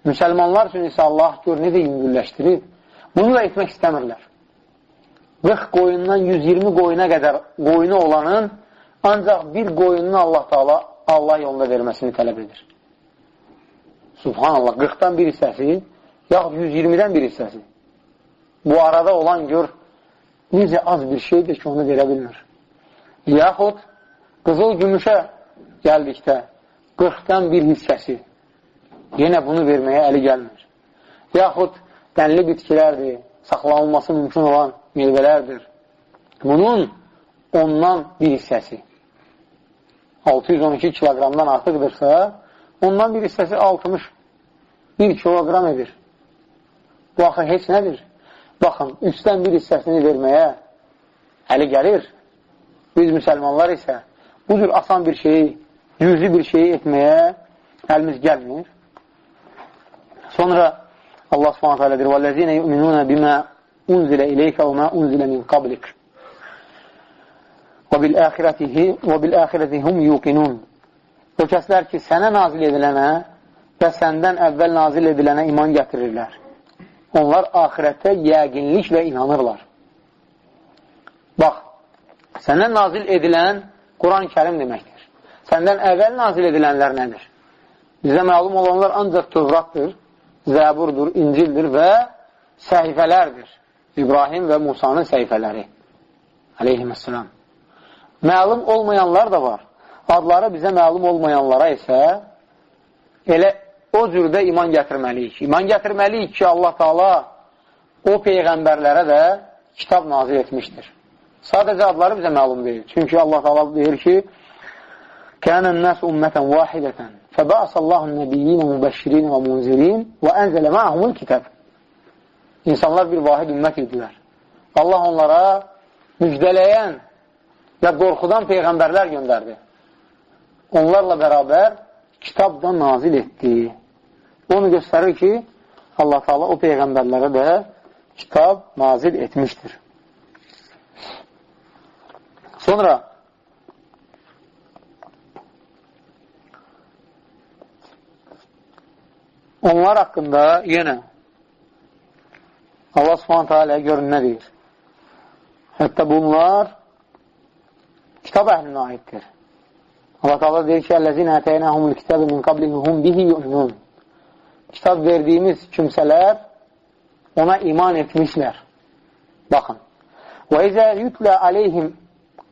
müsəlmanlar üçün isə Allah gör necə yüngülləşdirib, bunu da etmək istəmirlər. 40 qoyundan 120 qoyuna qədər qoyunu olanın ancaq bir qoyununu Allah Taala Allah yolunda verməsini tələb edir. Subhanallah, 40-dan bir hissəsi, yaxud 120-dən bir hissəsi. Bu arada olan gör, necə az bir şeydir ki, onu verə bilmir. Yaxud qızıl gümüşə gəldikdə 40-dan bir hissəsi yenə bunu verməyə əli gəlmir. Yaxud dənli bitkilərdir, saxlanılması mümkün olan meyvələrdir. Bunun ondan bir hissəsi. 612 kiloqramdan artıqdırsa, ondan bir hissəsi 61 kiloqram edir. Bu axı heç nədir? Baxın, üçdən bir hissəsini verməyə əli gəlir. Biz müsəlmanlar isə bu cür asan bir şeyi, cüzi bir şeyi etməyə əlimiz gəlmir. Sonra Allah Subhanahu taala deyir: "Vallazina yu'minuna bima unzila ileyka ve ma unzila min qablik." və bil əxirətihi və bil əxirətihum yuqinun. O kəslər ki, sənə nazil edilənə və səndən əvvəl nazil edilənə iman gətirirlər. Onlar axirətə yəqinliklə inanırlar. Bax, səndən nazil edilən Quran-ı Kerim deməkdir. Səndən əvvəl nazil edilənlər nədir? Bizə məlum olanlar ancaq Tövratdır, Zəburdur, İncildir və səhifələrdir. İbrahim və Musanın səhifələri. Aleyhisselam. Məlum olmayanlar da var. Adları bizə məlum olmayanlara isə elə o cürdə iman gətirməliyik. İman gətirməliyik ki, Allah Taala o peyğəmbərlərə də kitab nazil etmişdir. Sadəcə adları bizə məlum deyil. Çünki Allah Taala deyir ki: "Kənən nas ummatan wahidatan, feba'asallahu an-nabiyyin mubashirin və munzirin və anzala ma'ahumul kitab." İnsanlar bir vahid ümmət idilər. Allah onlara müjdələyən və qorxudan peyğəmbərlər göndərdi. Onlarla bərabər kitab da nazil etdi. Onu göstərir ki, Allah Taala o peyğəmbərlərə də kitab nazil etmişdir. Sonra onlar haqqında yenə Allah subhanətə alə görün nə deyir? Hətta bunlar kitab əhlinə aiddir. Allah Taala deyir ki: "Əlləzinə ətəynəhumul kitabe min qablihi hum bihi yu'minun." Kitab verdiyimiz kimsələr ona iman etmişlər. Baxın. Və izə yutlə aleyhim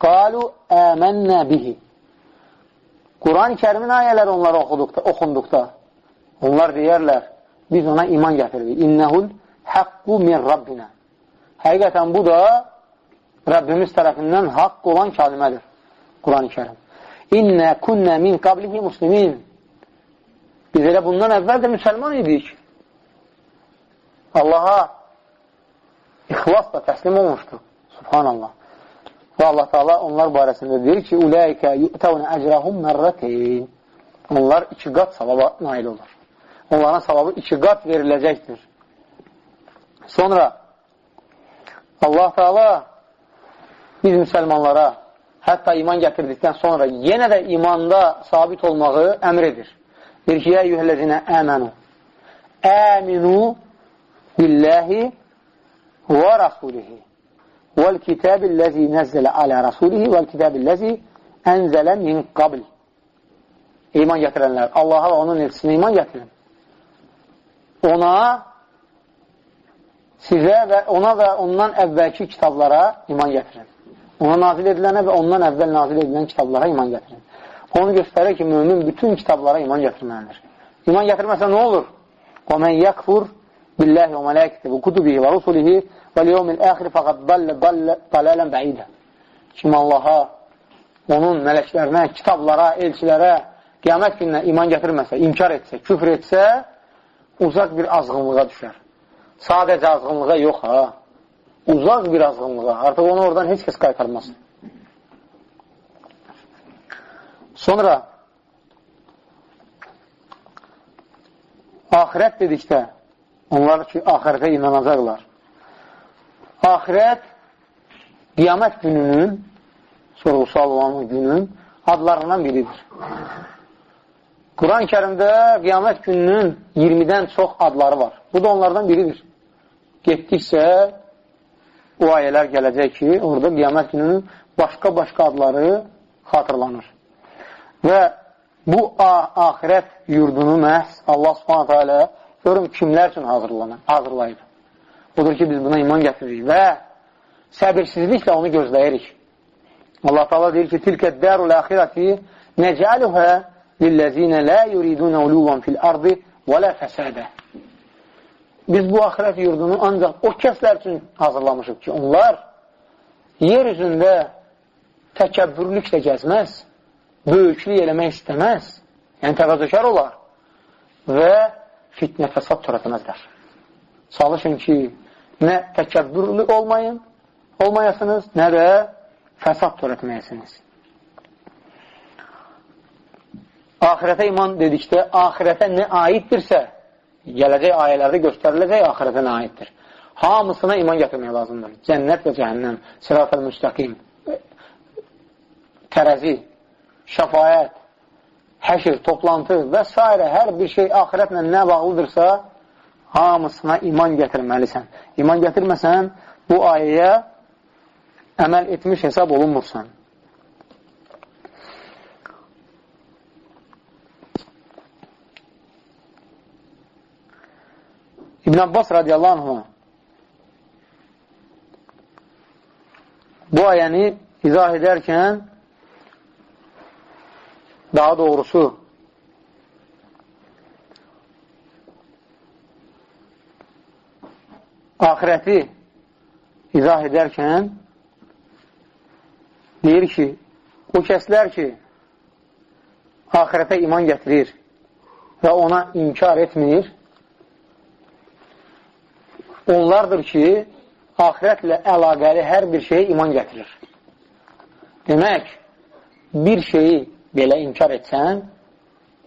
qalu əmənnə bihi. Quran-ı Kərimin ayələri onlara oxuduqda, oxunduqda onlar deyərlər, biz ona iman gətirdik. İnnəhul haqqu min Rabbina. Həqiqətən bu da Rəbbimiz tərəfindən haqq olan kəlmədir. Quran-ı Kərim. İnnə kunnə min qablihi muslimin. Biz elə bundan əvvəl də müsəlman idik. Allaha ixlasla təslim olmuşdur. Subhanallah. Və Allah Taala onlar barəsində deyir ki, "Ulaika yu'tawna ecrahum marratayn." Onlar iki qat savaba nail olur. onların savabı iki qat veriləcəkdir. Sonra Allah Teala biz müsəlmanlara hətta iman gətirdikdən sonra yenə də imanda sabit olmağı əmr edir. Deyir ki, yə yuhəlləzinə əmənu əminu billəhi və rasulihi vəl kitabilləzi nəzzələ alə rasulihi vəl kitabilləzi ənzələ min qabl İman gətirənlər, Allaha və onun elçisinə iman gətirin. Ona sizə və ona və ondan əvvəlki kitablara iman gətirin Ona nazil edilənə və ondan əvvəl nazil edilən kitablara iman gətirin. Onu göstərir ki, mümin bütün kitablara iman gətirməlidir. İman gətirməsə nə olur? وَمَنْ يَكْفُرْ بِاللّٰهِ وَمَلَاكِتِهِ وَكُتُبِهِ وَرُسُلِهِ وَالْيَوْمِ الْآخِرِ فَقَدْ ضَلَّ ضَلَالًا بَعِيدًا Kim Allaha, onun mələklərinə, kitablara, elçilərə, qiyamət gününə iman gətirməsə, inkar etsə, küfr etsə, uzaq bir azğınlığa düşər. Sadəcə azğınlığa yox, ha. Uzaq bir azğınlığa. Artıq onu oradan heç kəs qaytarmaz. Sonra axirət dedikdə onlar ki, axirətə inanacaqlar. Axirət qiyamət gününün sorğu-sual olan günün adlarından biridir. Quran-ı kərimdə qiyamət gününün 20-dən çox adları var. Bu da onlardan biridir. Getdiksə o ayələr gələcək ki, orada qiyamət gününün başqa-başqa adları xatırlanır. Və bu ahirət yurdunu məhz Allah subhanətə alə görüm kimlər üçün hazırlayır. Odur ki, biz buna iman gətiririk və səbirsizliklə onu gözləyirik. Allah Taala deyir ki, tilkə dərul axirəti necəluhə lilləzinə lə yuridunə uluvan fil ardı və lə fəsədə. Biz bu axirət yurdunu ancaq o kəslər üçün hazırlamışıq ki, onlar yer üzündə təkəbbürlüklə gəzməz, böyüklük eləmək istəməz, yəni təvazökar olar və fitnə fəsad törətməzlər. Çalışın ki, nə təkəbbürlü olmayın, olmayasınız, nə də fəsad törətməyəsiniz. Ahirətə iman dedikdə, ahirətə nə aiddirsə, gələcək ayələrdə göstəriləcək ahirətə nə aiddir. Hamısına iman gətirmək lazımdır. Cənnət və cəhənnəm, sırat-ül müstəqim, tərəzi, şəfayət, həşir, toplantı və s. hər bir şey ahirətlə nə bağlıdırsa, hamısına iman gətirməlisən. İman gətirməsən, bu ayəyə əməl etmiş hesab olunmursan. İbn Abbas radiyallahu anh bu ayəni izah edərkən daha doğrusu ahirəti izah edərkən deyir ki, o kəslər ki, ahirətə iman gətirir və ona inkar etmir, onlardır ki, ahirətlə əlaqəli hər bir şeyə iman gətirir. Demək, bir şeyi belə inkar etsən,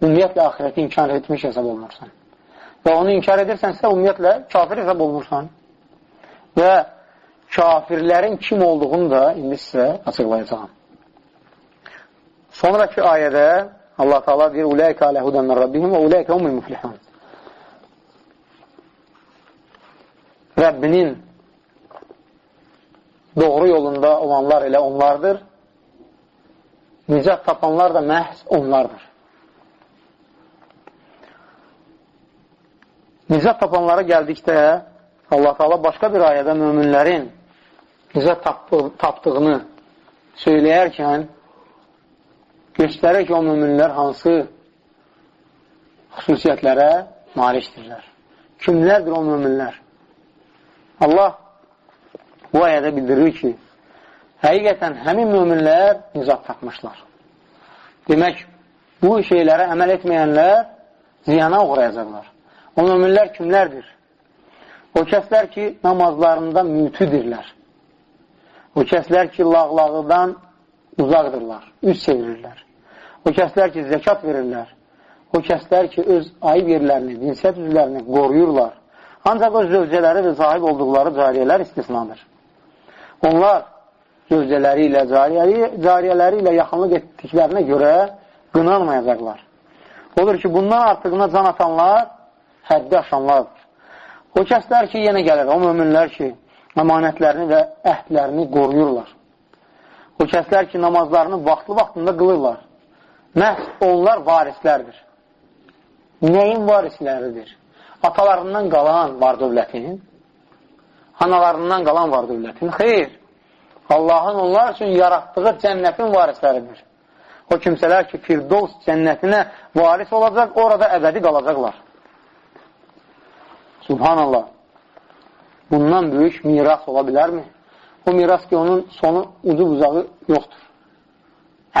ümumiyyətlə ahirəti inkar etmiş hesab olunursan. Və onu inkar edirsənsə, ümumiyyətlə kafir hesab olunursan. Və kafirlərin kim olduğunu da indi sizə açıqlayacağım. Sonraki ayədə Allah Taala deyir: "Ulaika ala hudan min rabbihim və ulaika humul muflihun." Rəbbinin doğru yolunda olanlar elə onlardır. Nicat tapanlar da məhz onlardır. Nicat tapanlara gəldikdə Allah Taala başqa bir ayədə möminlərin nicat tapdığını söyləyərkən göstərir ki, o müminlər hansı xüsusiyyətlərə malikdirlər. Kimlərdir o müminlər? Allah bu ayədə bildirir ki, həqiqətən həmin müminlər nicat tapmışlar. Demək, bu şeylərə əməl etməyənlər ziyana uğrayacaqlar. O müminlər kimlərdir? O kəslər ki, namazlarında mütüdirlər. O kəslər ki, lağlağıdan uzaqdırlar, üz çevirirlər. O kəslər ki, zəkat verirlər. o kəslər ki, öz ayıb yerlərini, dinsiyyət üzvlərini qoruyurlar. Ancaq o zövcələri və sahib olduqları cariyələr istisnadır. Onlar zövcələri ilə, cariyələri ilə yaxınlıq etdiklərinə görə qınanmayacaqlar. Odur ki, bundan artıqına can atanlar həddi aşanlardır. O kəslər ki, yenə gəlir, o möminlər ki, əmanətlərini və əhdlərini qoruyurlar. O kəslər ki, namazlarını vaxtlı-vaxtında qılırlar. Məhz onlar varislərdir. Nəyin varisləridir? Atalarından qalan var dövlətin, analarından qalan var dövlətin. Xeyr, Allahın onlar üçün yaratdığı cənnətin varisləridir. O kimsələr ki, Firdovs cənnətinə varis olacaq, orada əbədi qalacaqlar. Subhanallah. Bundan böyük miras ola bilərmi? O miras ki, onun sonu ucu buzağı yoxdur.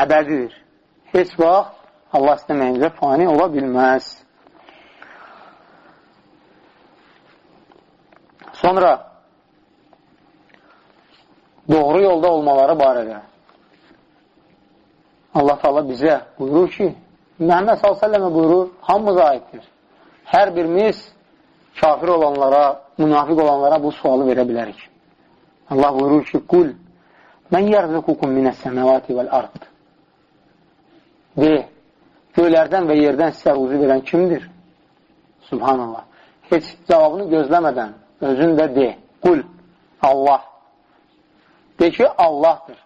Əbədidir. Heç vaxt Allah istəməyincə fani ola bilməz. Sonra doğru yolda olmaları barədə Allah Taala bizə buyurur ki, Məhəmməd s.ə.və buyurur, hamımıza aiddir. Hər birimiz kafir olanlara, münafiq olanlara bu sualı verə bilərik. Allah buyurur ki, Qul, mən yərzukukum minəs-səməvati vəl-ard. De, göylərdən və yerdən sizə ruzu verən kimdir? Subhanallah. Heç cavabını gözləmədən özün də de, Qul, Allah. De ki, Allahdır.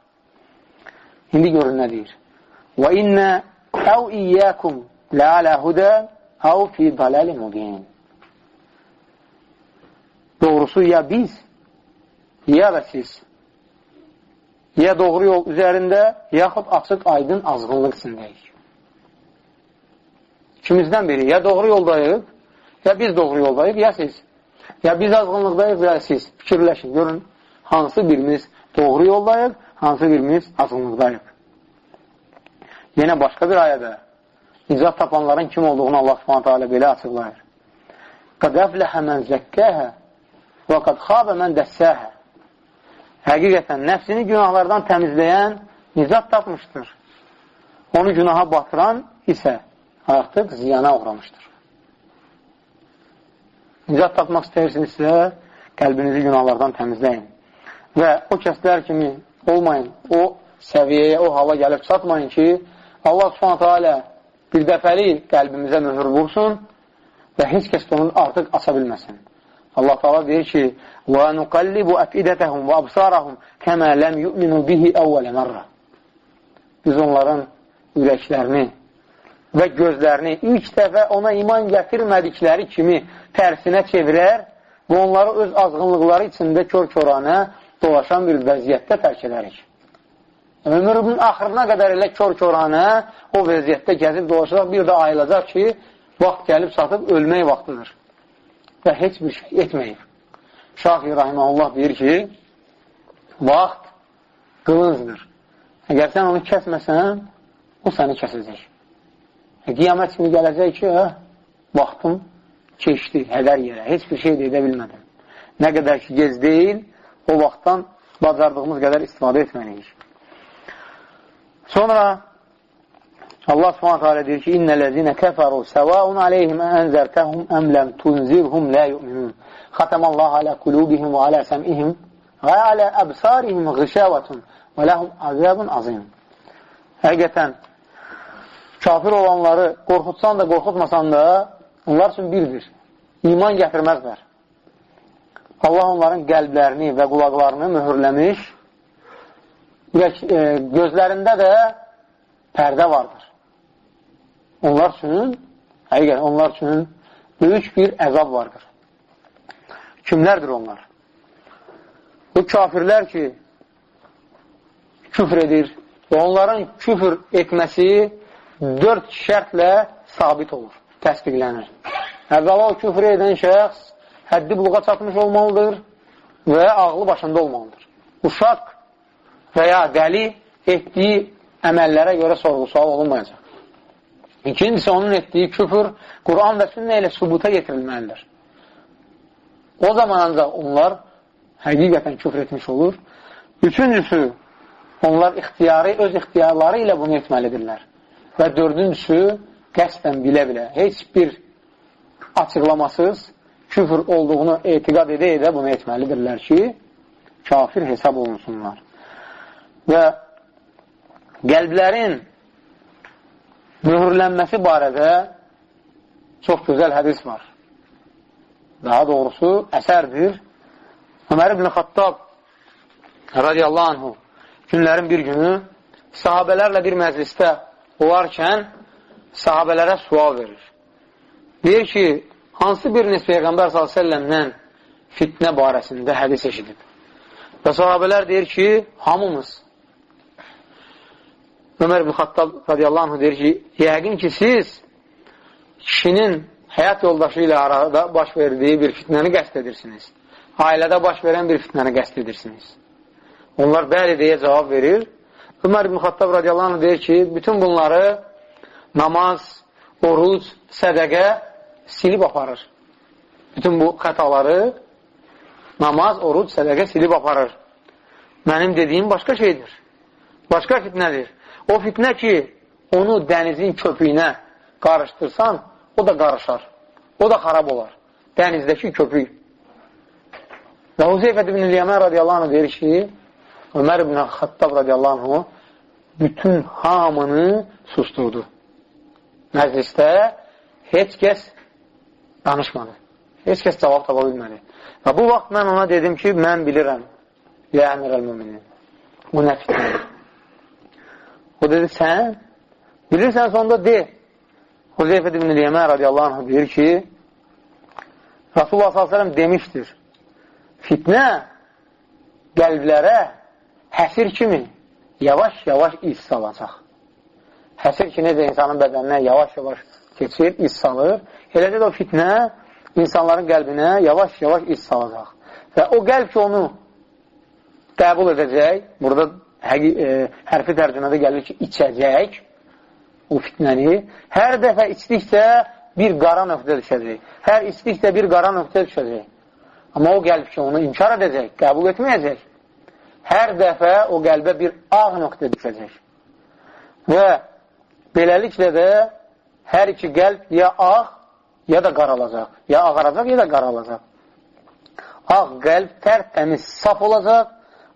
İndi görün nə deyir. Və innə əv iyyəkum ləalə hudə əv fi daləli mübin. Doğrusu ya biz, ya da siz, ya doğru yol üzərində, yaxud açıq aydın azğınlıq içindəyik. İkimizdən biri, ya doğru yoldayıq, ya biz doğru yoldayıq, ya siz. Ya biz azğınlıqdayıq, ya siz. Fikirləşin, görün, hansı birimiz doğru yoldayıq, hansı birimiz azğınlıqdayıq. Yenə başqa bir ayədə nicat tapanların kim olduğunu Allah subhanətə alə belə açıqlayır. Qad əfləhə mən zəkkəhə və qad xabə mən dəssəhə Həqiqətən, nəfsini günahlardan təmizləyən nicat tapmışdır. Onu günaha batıran isə artıq ziyana uğramışdır. Nicat tapmaq istəyirsinizsə, qəlbinizi günahlardan təmizləyin. Və o kəslər kimi olmayın, o səviyyəyə, o hala gəlib çatmayın ki, Allah subhanətə alə bir dəfəli qəlbimizə mühür vursun və heç kəs onu artıq aça bilməsin. Allah Taala deyir ki: "Və nuqallibu afidətəhum və absarahum kəmə ləm yu'minu bihi əvvəl mərrə." Biz onların ürəklərini və gözlərini ilk dəfə ona iman gətirmədikləri kimi tərsinə çevirər və onları öz azğınlıqları içində kör-köranə dolaşan bir vəziyyətdə tərk edərik. Ömrünün axırına qədər elə kör-köranə o vəziyyətdə gəzib dolaşacaq, bir də ayılacaq ki, vaxt gəlib satıb ölmək vaxtıdır. Və heç bir şey etməyib. Şah İrahiməllah deyir ki, vaxt qılıncdır. Əgər sən onu kəsməsən, o səni kəsəcək. E, qiyamət kimi gələcək ki, hə, vaxtım keçdi, hədər yerə, heç bir şey də edə bilmədim. Nə qədər ki, gec deyil, o vaxtdan bacardığımız qədər istifadə etməliyik. Sonra Allah subhanət hələ deyir ki, İnnələzinə kəfəru səvaun aleyhim ənzərtəhum əmləm tunzirhum lə yu'minun. Xatəmallah alə qulubihim və alə səmihim və alə əbsarihim qışəvətun və ləhum azəbun azim. Həqiqətən, kafir olanları qorxutsan da, qorxutmasan da, onlar üçün birdir. İman gətirməzlər. Allah onların qəlblərini və qulaqlarını mühürləmiş ürək, e, gözlərində də pərdə vardır. Onlar üçün, həqiqət, onlar üçün böyük bir əzab vardır. Kimlərdir onlar? Bu kafirlər ki, küfr edir və onların küfr etməsi dörd şərtlə sabit olur, təsdiqlənir. Əvvəla o küfr edən şəxs həddi buluğa çatmış olmalıdır və ağlı başında olmalıdır. Uşaq və ya dəli etdiyi əməllərə görə sorğu-sual olunmayacaq. İkincisi, onun etdiyi küfür Quran və sünnə ilə sübuta getirilməlidir. O zaman ancaq onlar həqiqətən küfr etmiş olur. Üçüncüsü, onlar ixtiyarı, öz ixtiyarları ilə bunu etməlidirlər. Və dördüncüsü, qəsdən bilə-bilə, heç bir açıqlamasız küfür olduğunu etiqad edə-edə bunu etməlidirlər ki, kafir hesab olunsunlar. Və qəlblərin mühürlənməsi barədə çox gözəl hədis var. Daha doğrusu, əsərdir. Ömər ibn Xattab radiyallahu anhu günlərin bir günü sahabələrlə bir məclisdə olarkən sahabələrə sual verir. Deyir ki, hansı biriniz Peyğəmbər s.ə.v-dən fitnə barəsində hədis eşidib? Və sahabələr deyir ki, hamımız. Ömər ibn Xattab radiyallahu anh deyir ki, yəqin ki, siz kişinin həyat yoldaşı ilə arada baş verdiyi bir fitnəni qəst edirsiniz. Ailədə baş verən bir fitnəni qəst edirsiniz. Onlar bəli deyə cavab verir. Ömər ibn Xattab radiyallahu anh deyir ki, bütün bunları namaz, oruc, sədəqə silib aparır. Bütün bu xətaları namaz, oruc, sədəqə silib aparır. Mənim dediyim başqa şeydir. Başqa fitnədir. O fitnə ki, onu dənizin köpüyünə qarışdırsan, o da qarışar. O da xarab olar. Dənizdəki köpük. Və Huzeyfət ibn-i Yəmən radiyallahu anh deyir ki, Ömər ibn Xattab radiyallahu anh bütün hamını susturdu. Məclisdə heç kəs danışmadı. Heç kəs cavab tapa bilmədi. Və bu vaxt mən ona dedim ki, mən bilirəm, ya əmir əl-müminin. Bu nə fitnədir? O dedi, sən bilirsən sonda de. Huzeyfət ibn-i Yəmən radiyallahu anh deyir ki, Rasulullah s.ə.v demişdir, fitnə qəlblərə həsir kimi yavaş-yavaş iz salacaq. Həsir ki, necə insanın bədəninə yavaş-yavaş keçir, iz salır, eləcə də o fitnə insanların qəlbinə yavaş-yavaş iz salacaq. Və o qəlb ki, onu qəbul edəcək, burada həqi, e, hərfi tərcümədə gəlir ki, içəcək o fitnəni, hər dəfə içdikcə bir qara nöqtə düşəcək. Hər içdikcə bir qara nöqtə düşəcək. Amma o qəlb ki, onu inkar edəcək, qəbul etməyəcək. Hər dəfə o qəlbə bir ağ nöqtə düşəcək. Və beləliklə də hər iki qəlb ya ağ, ya da qaralacaq. Ya ağaracaq, ya da qaralacaq. Ağ qəlb tərtəmiz saf olacaq,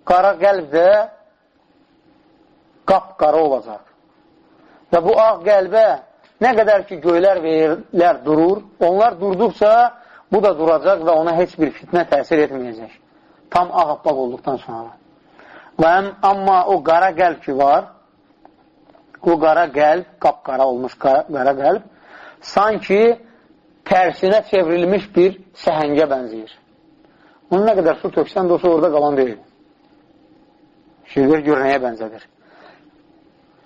qara qəlb də qap-qara olacaq. Və bu ağ qəlbə nə qədər ki, göylər və yerlər durur, onlar durduqca bu da duracaq və ona heç bir fitnə təsir etməyəcək. Tam ağabbaq olduqdan sonra. Və amma o qara qəlb ki var, o qara qəlb, qapqara olmuş qara qəlb, sanki tərsinə çevrilmiş bir səhəngə bənzəyir. Onun nə qədər su töksən də o su orada qalan deyil. Şirqət gör nəyə bənzədir.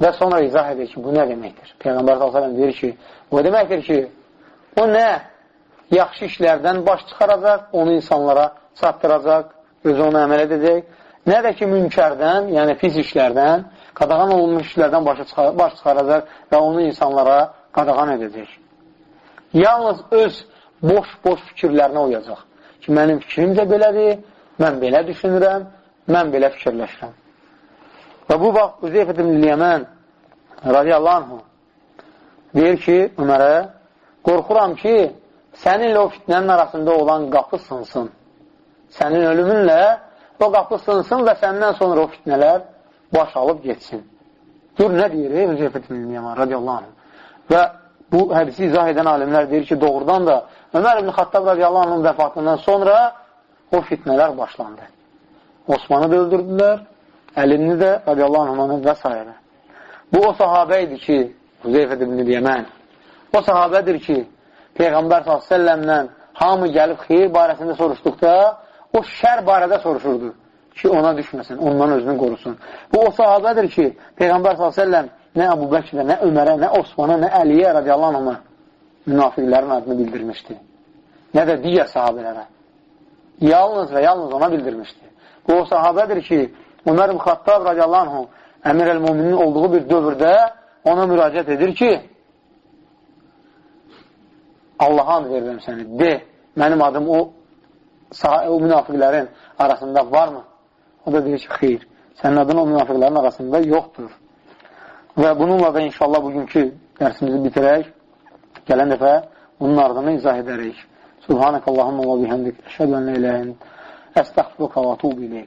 Və sonra izah edir ki, bu nə deməkdir? Peyğəmbər s.ə.v deyir ki, o deməkdir ki, o nə yaxşı işlərdən baş çıxaracaq, onu insanlara çatdıracaq, özü onu əməl edəcək, nə də ki, münkərdən, yəni pis işlərdən, qadağan olunmuş işlərdən baş çıxaracaq və onu insanlara qadağan edəcək. Yalnız öz boş-boş fikirlərinə uyacaq ki, mənim fikrimcə belədir, mən belə düşünürəm, mən belə fikirləşirəm. Və bu vaxt Üzeyfət ibn Yəmən radiyallahu anhu deyir ki, Ömərə, qorxuram ki, səninlə o fitnənin arasında olan qapı sınsın. Sənin ölümünlə o qapı sınsın və səndən sonra o fitnələr baş alıb geçsin. Gör, nə deyir Üzeyfət ibn Yəmən radiyallahu anhu. Və bu hədisi izah edən alimlər deyir ki, doğrudan da Ömər ibn Xattab radiyallahu anhın vəfatından sonra o fitnələr başlandı. Osmanı da öldürdülər, əlini də radiyallahu anhını və s. Bu o sahabə idi ki, Huzeyfət ibn Yəmən, o sahabədir ki, Peyğəmbər s.ə.vələ hamı gəlib xeyir barəsində soruşduqda, o şər barədə soruşurdu ki, ona düşməsin, ondan özünü qorusun. Bu o sahabədir ki, Peyğəmbər s.ə.v nə Əbu Bəkirə, nə Ömərə, nə Osmana, nə Əliyə radiyallahu anhına münafiqlərin adını bildirmişdi. Nə də digər sahabələrə. Yalnız və yalnız ona bildirmişdi. Bu o sahabədir ki, Ömər ibn Xattab radiyallahu anhu əmir əl-muminin olduğu bir dövrdə ona müraciət edir ki, Allaha and verirəm səni, de, mənim adım o, o münafiqlərin arasında varmı? O da deyir ki, xeyr, sənin adın o münafiqlərin arasında yoxdur. Və bununla da inşallah bugünkü dərsimizi bitirək. Gələn dəfə bunun ardını izah edərik. Subhanək Allahumma və bihəmdik. Əşhədu ən ilə ilən. Əstəxfiruka və tuğbiləyik.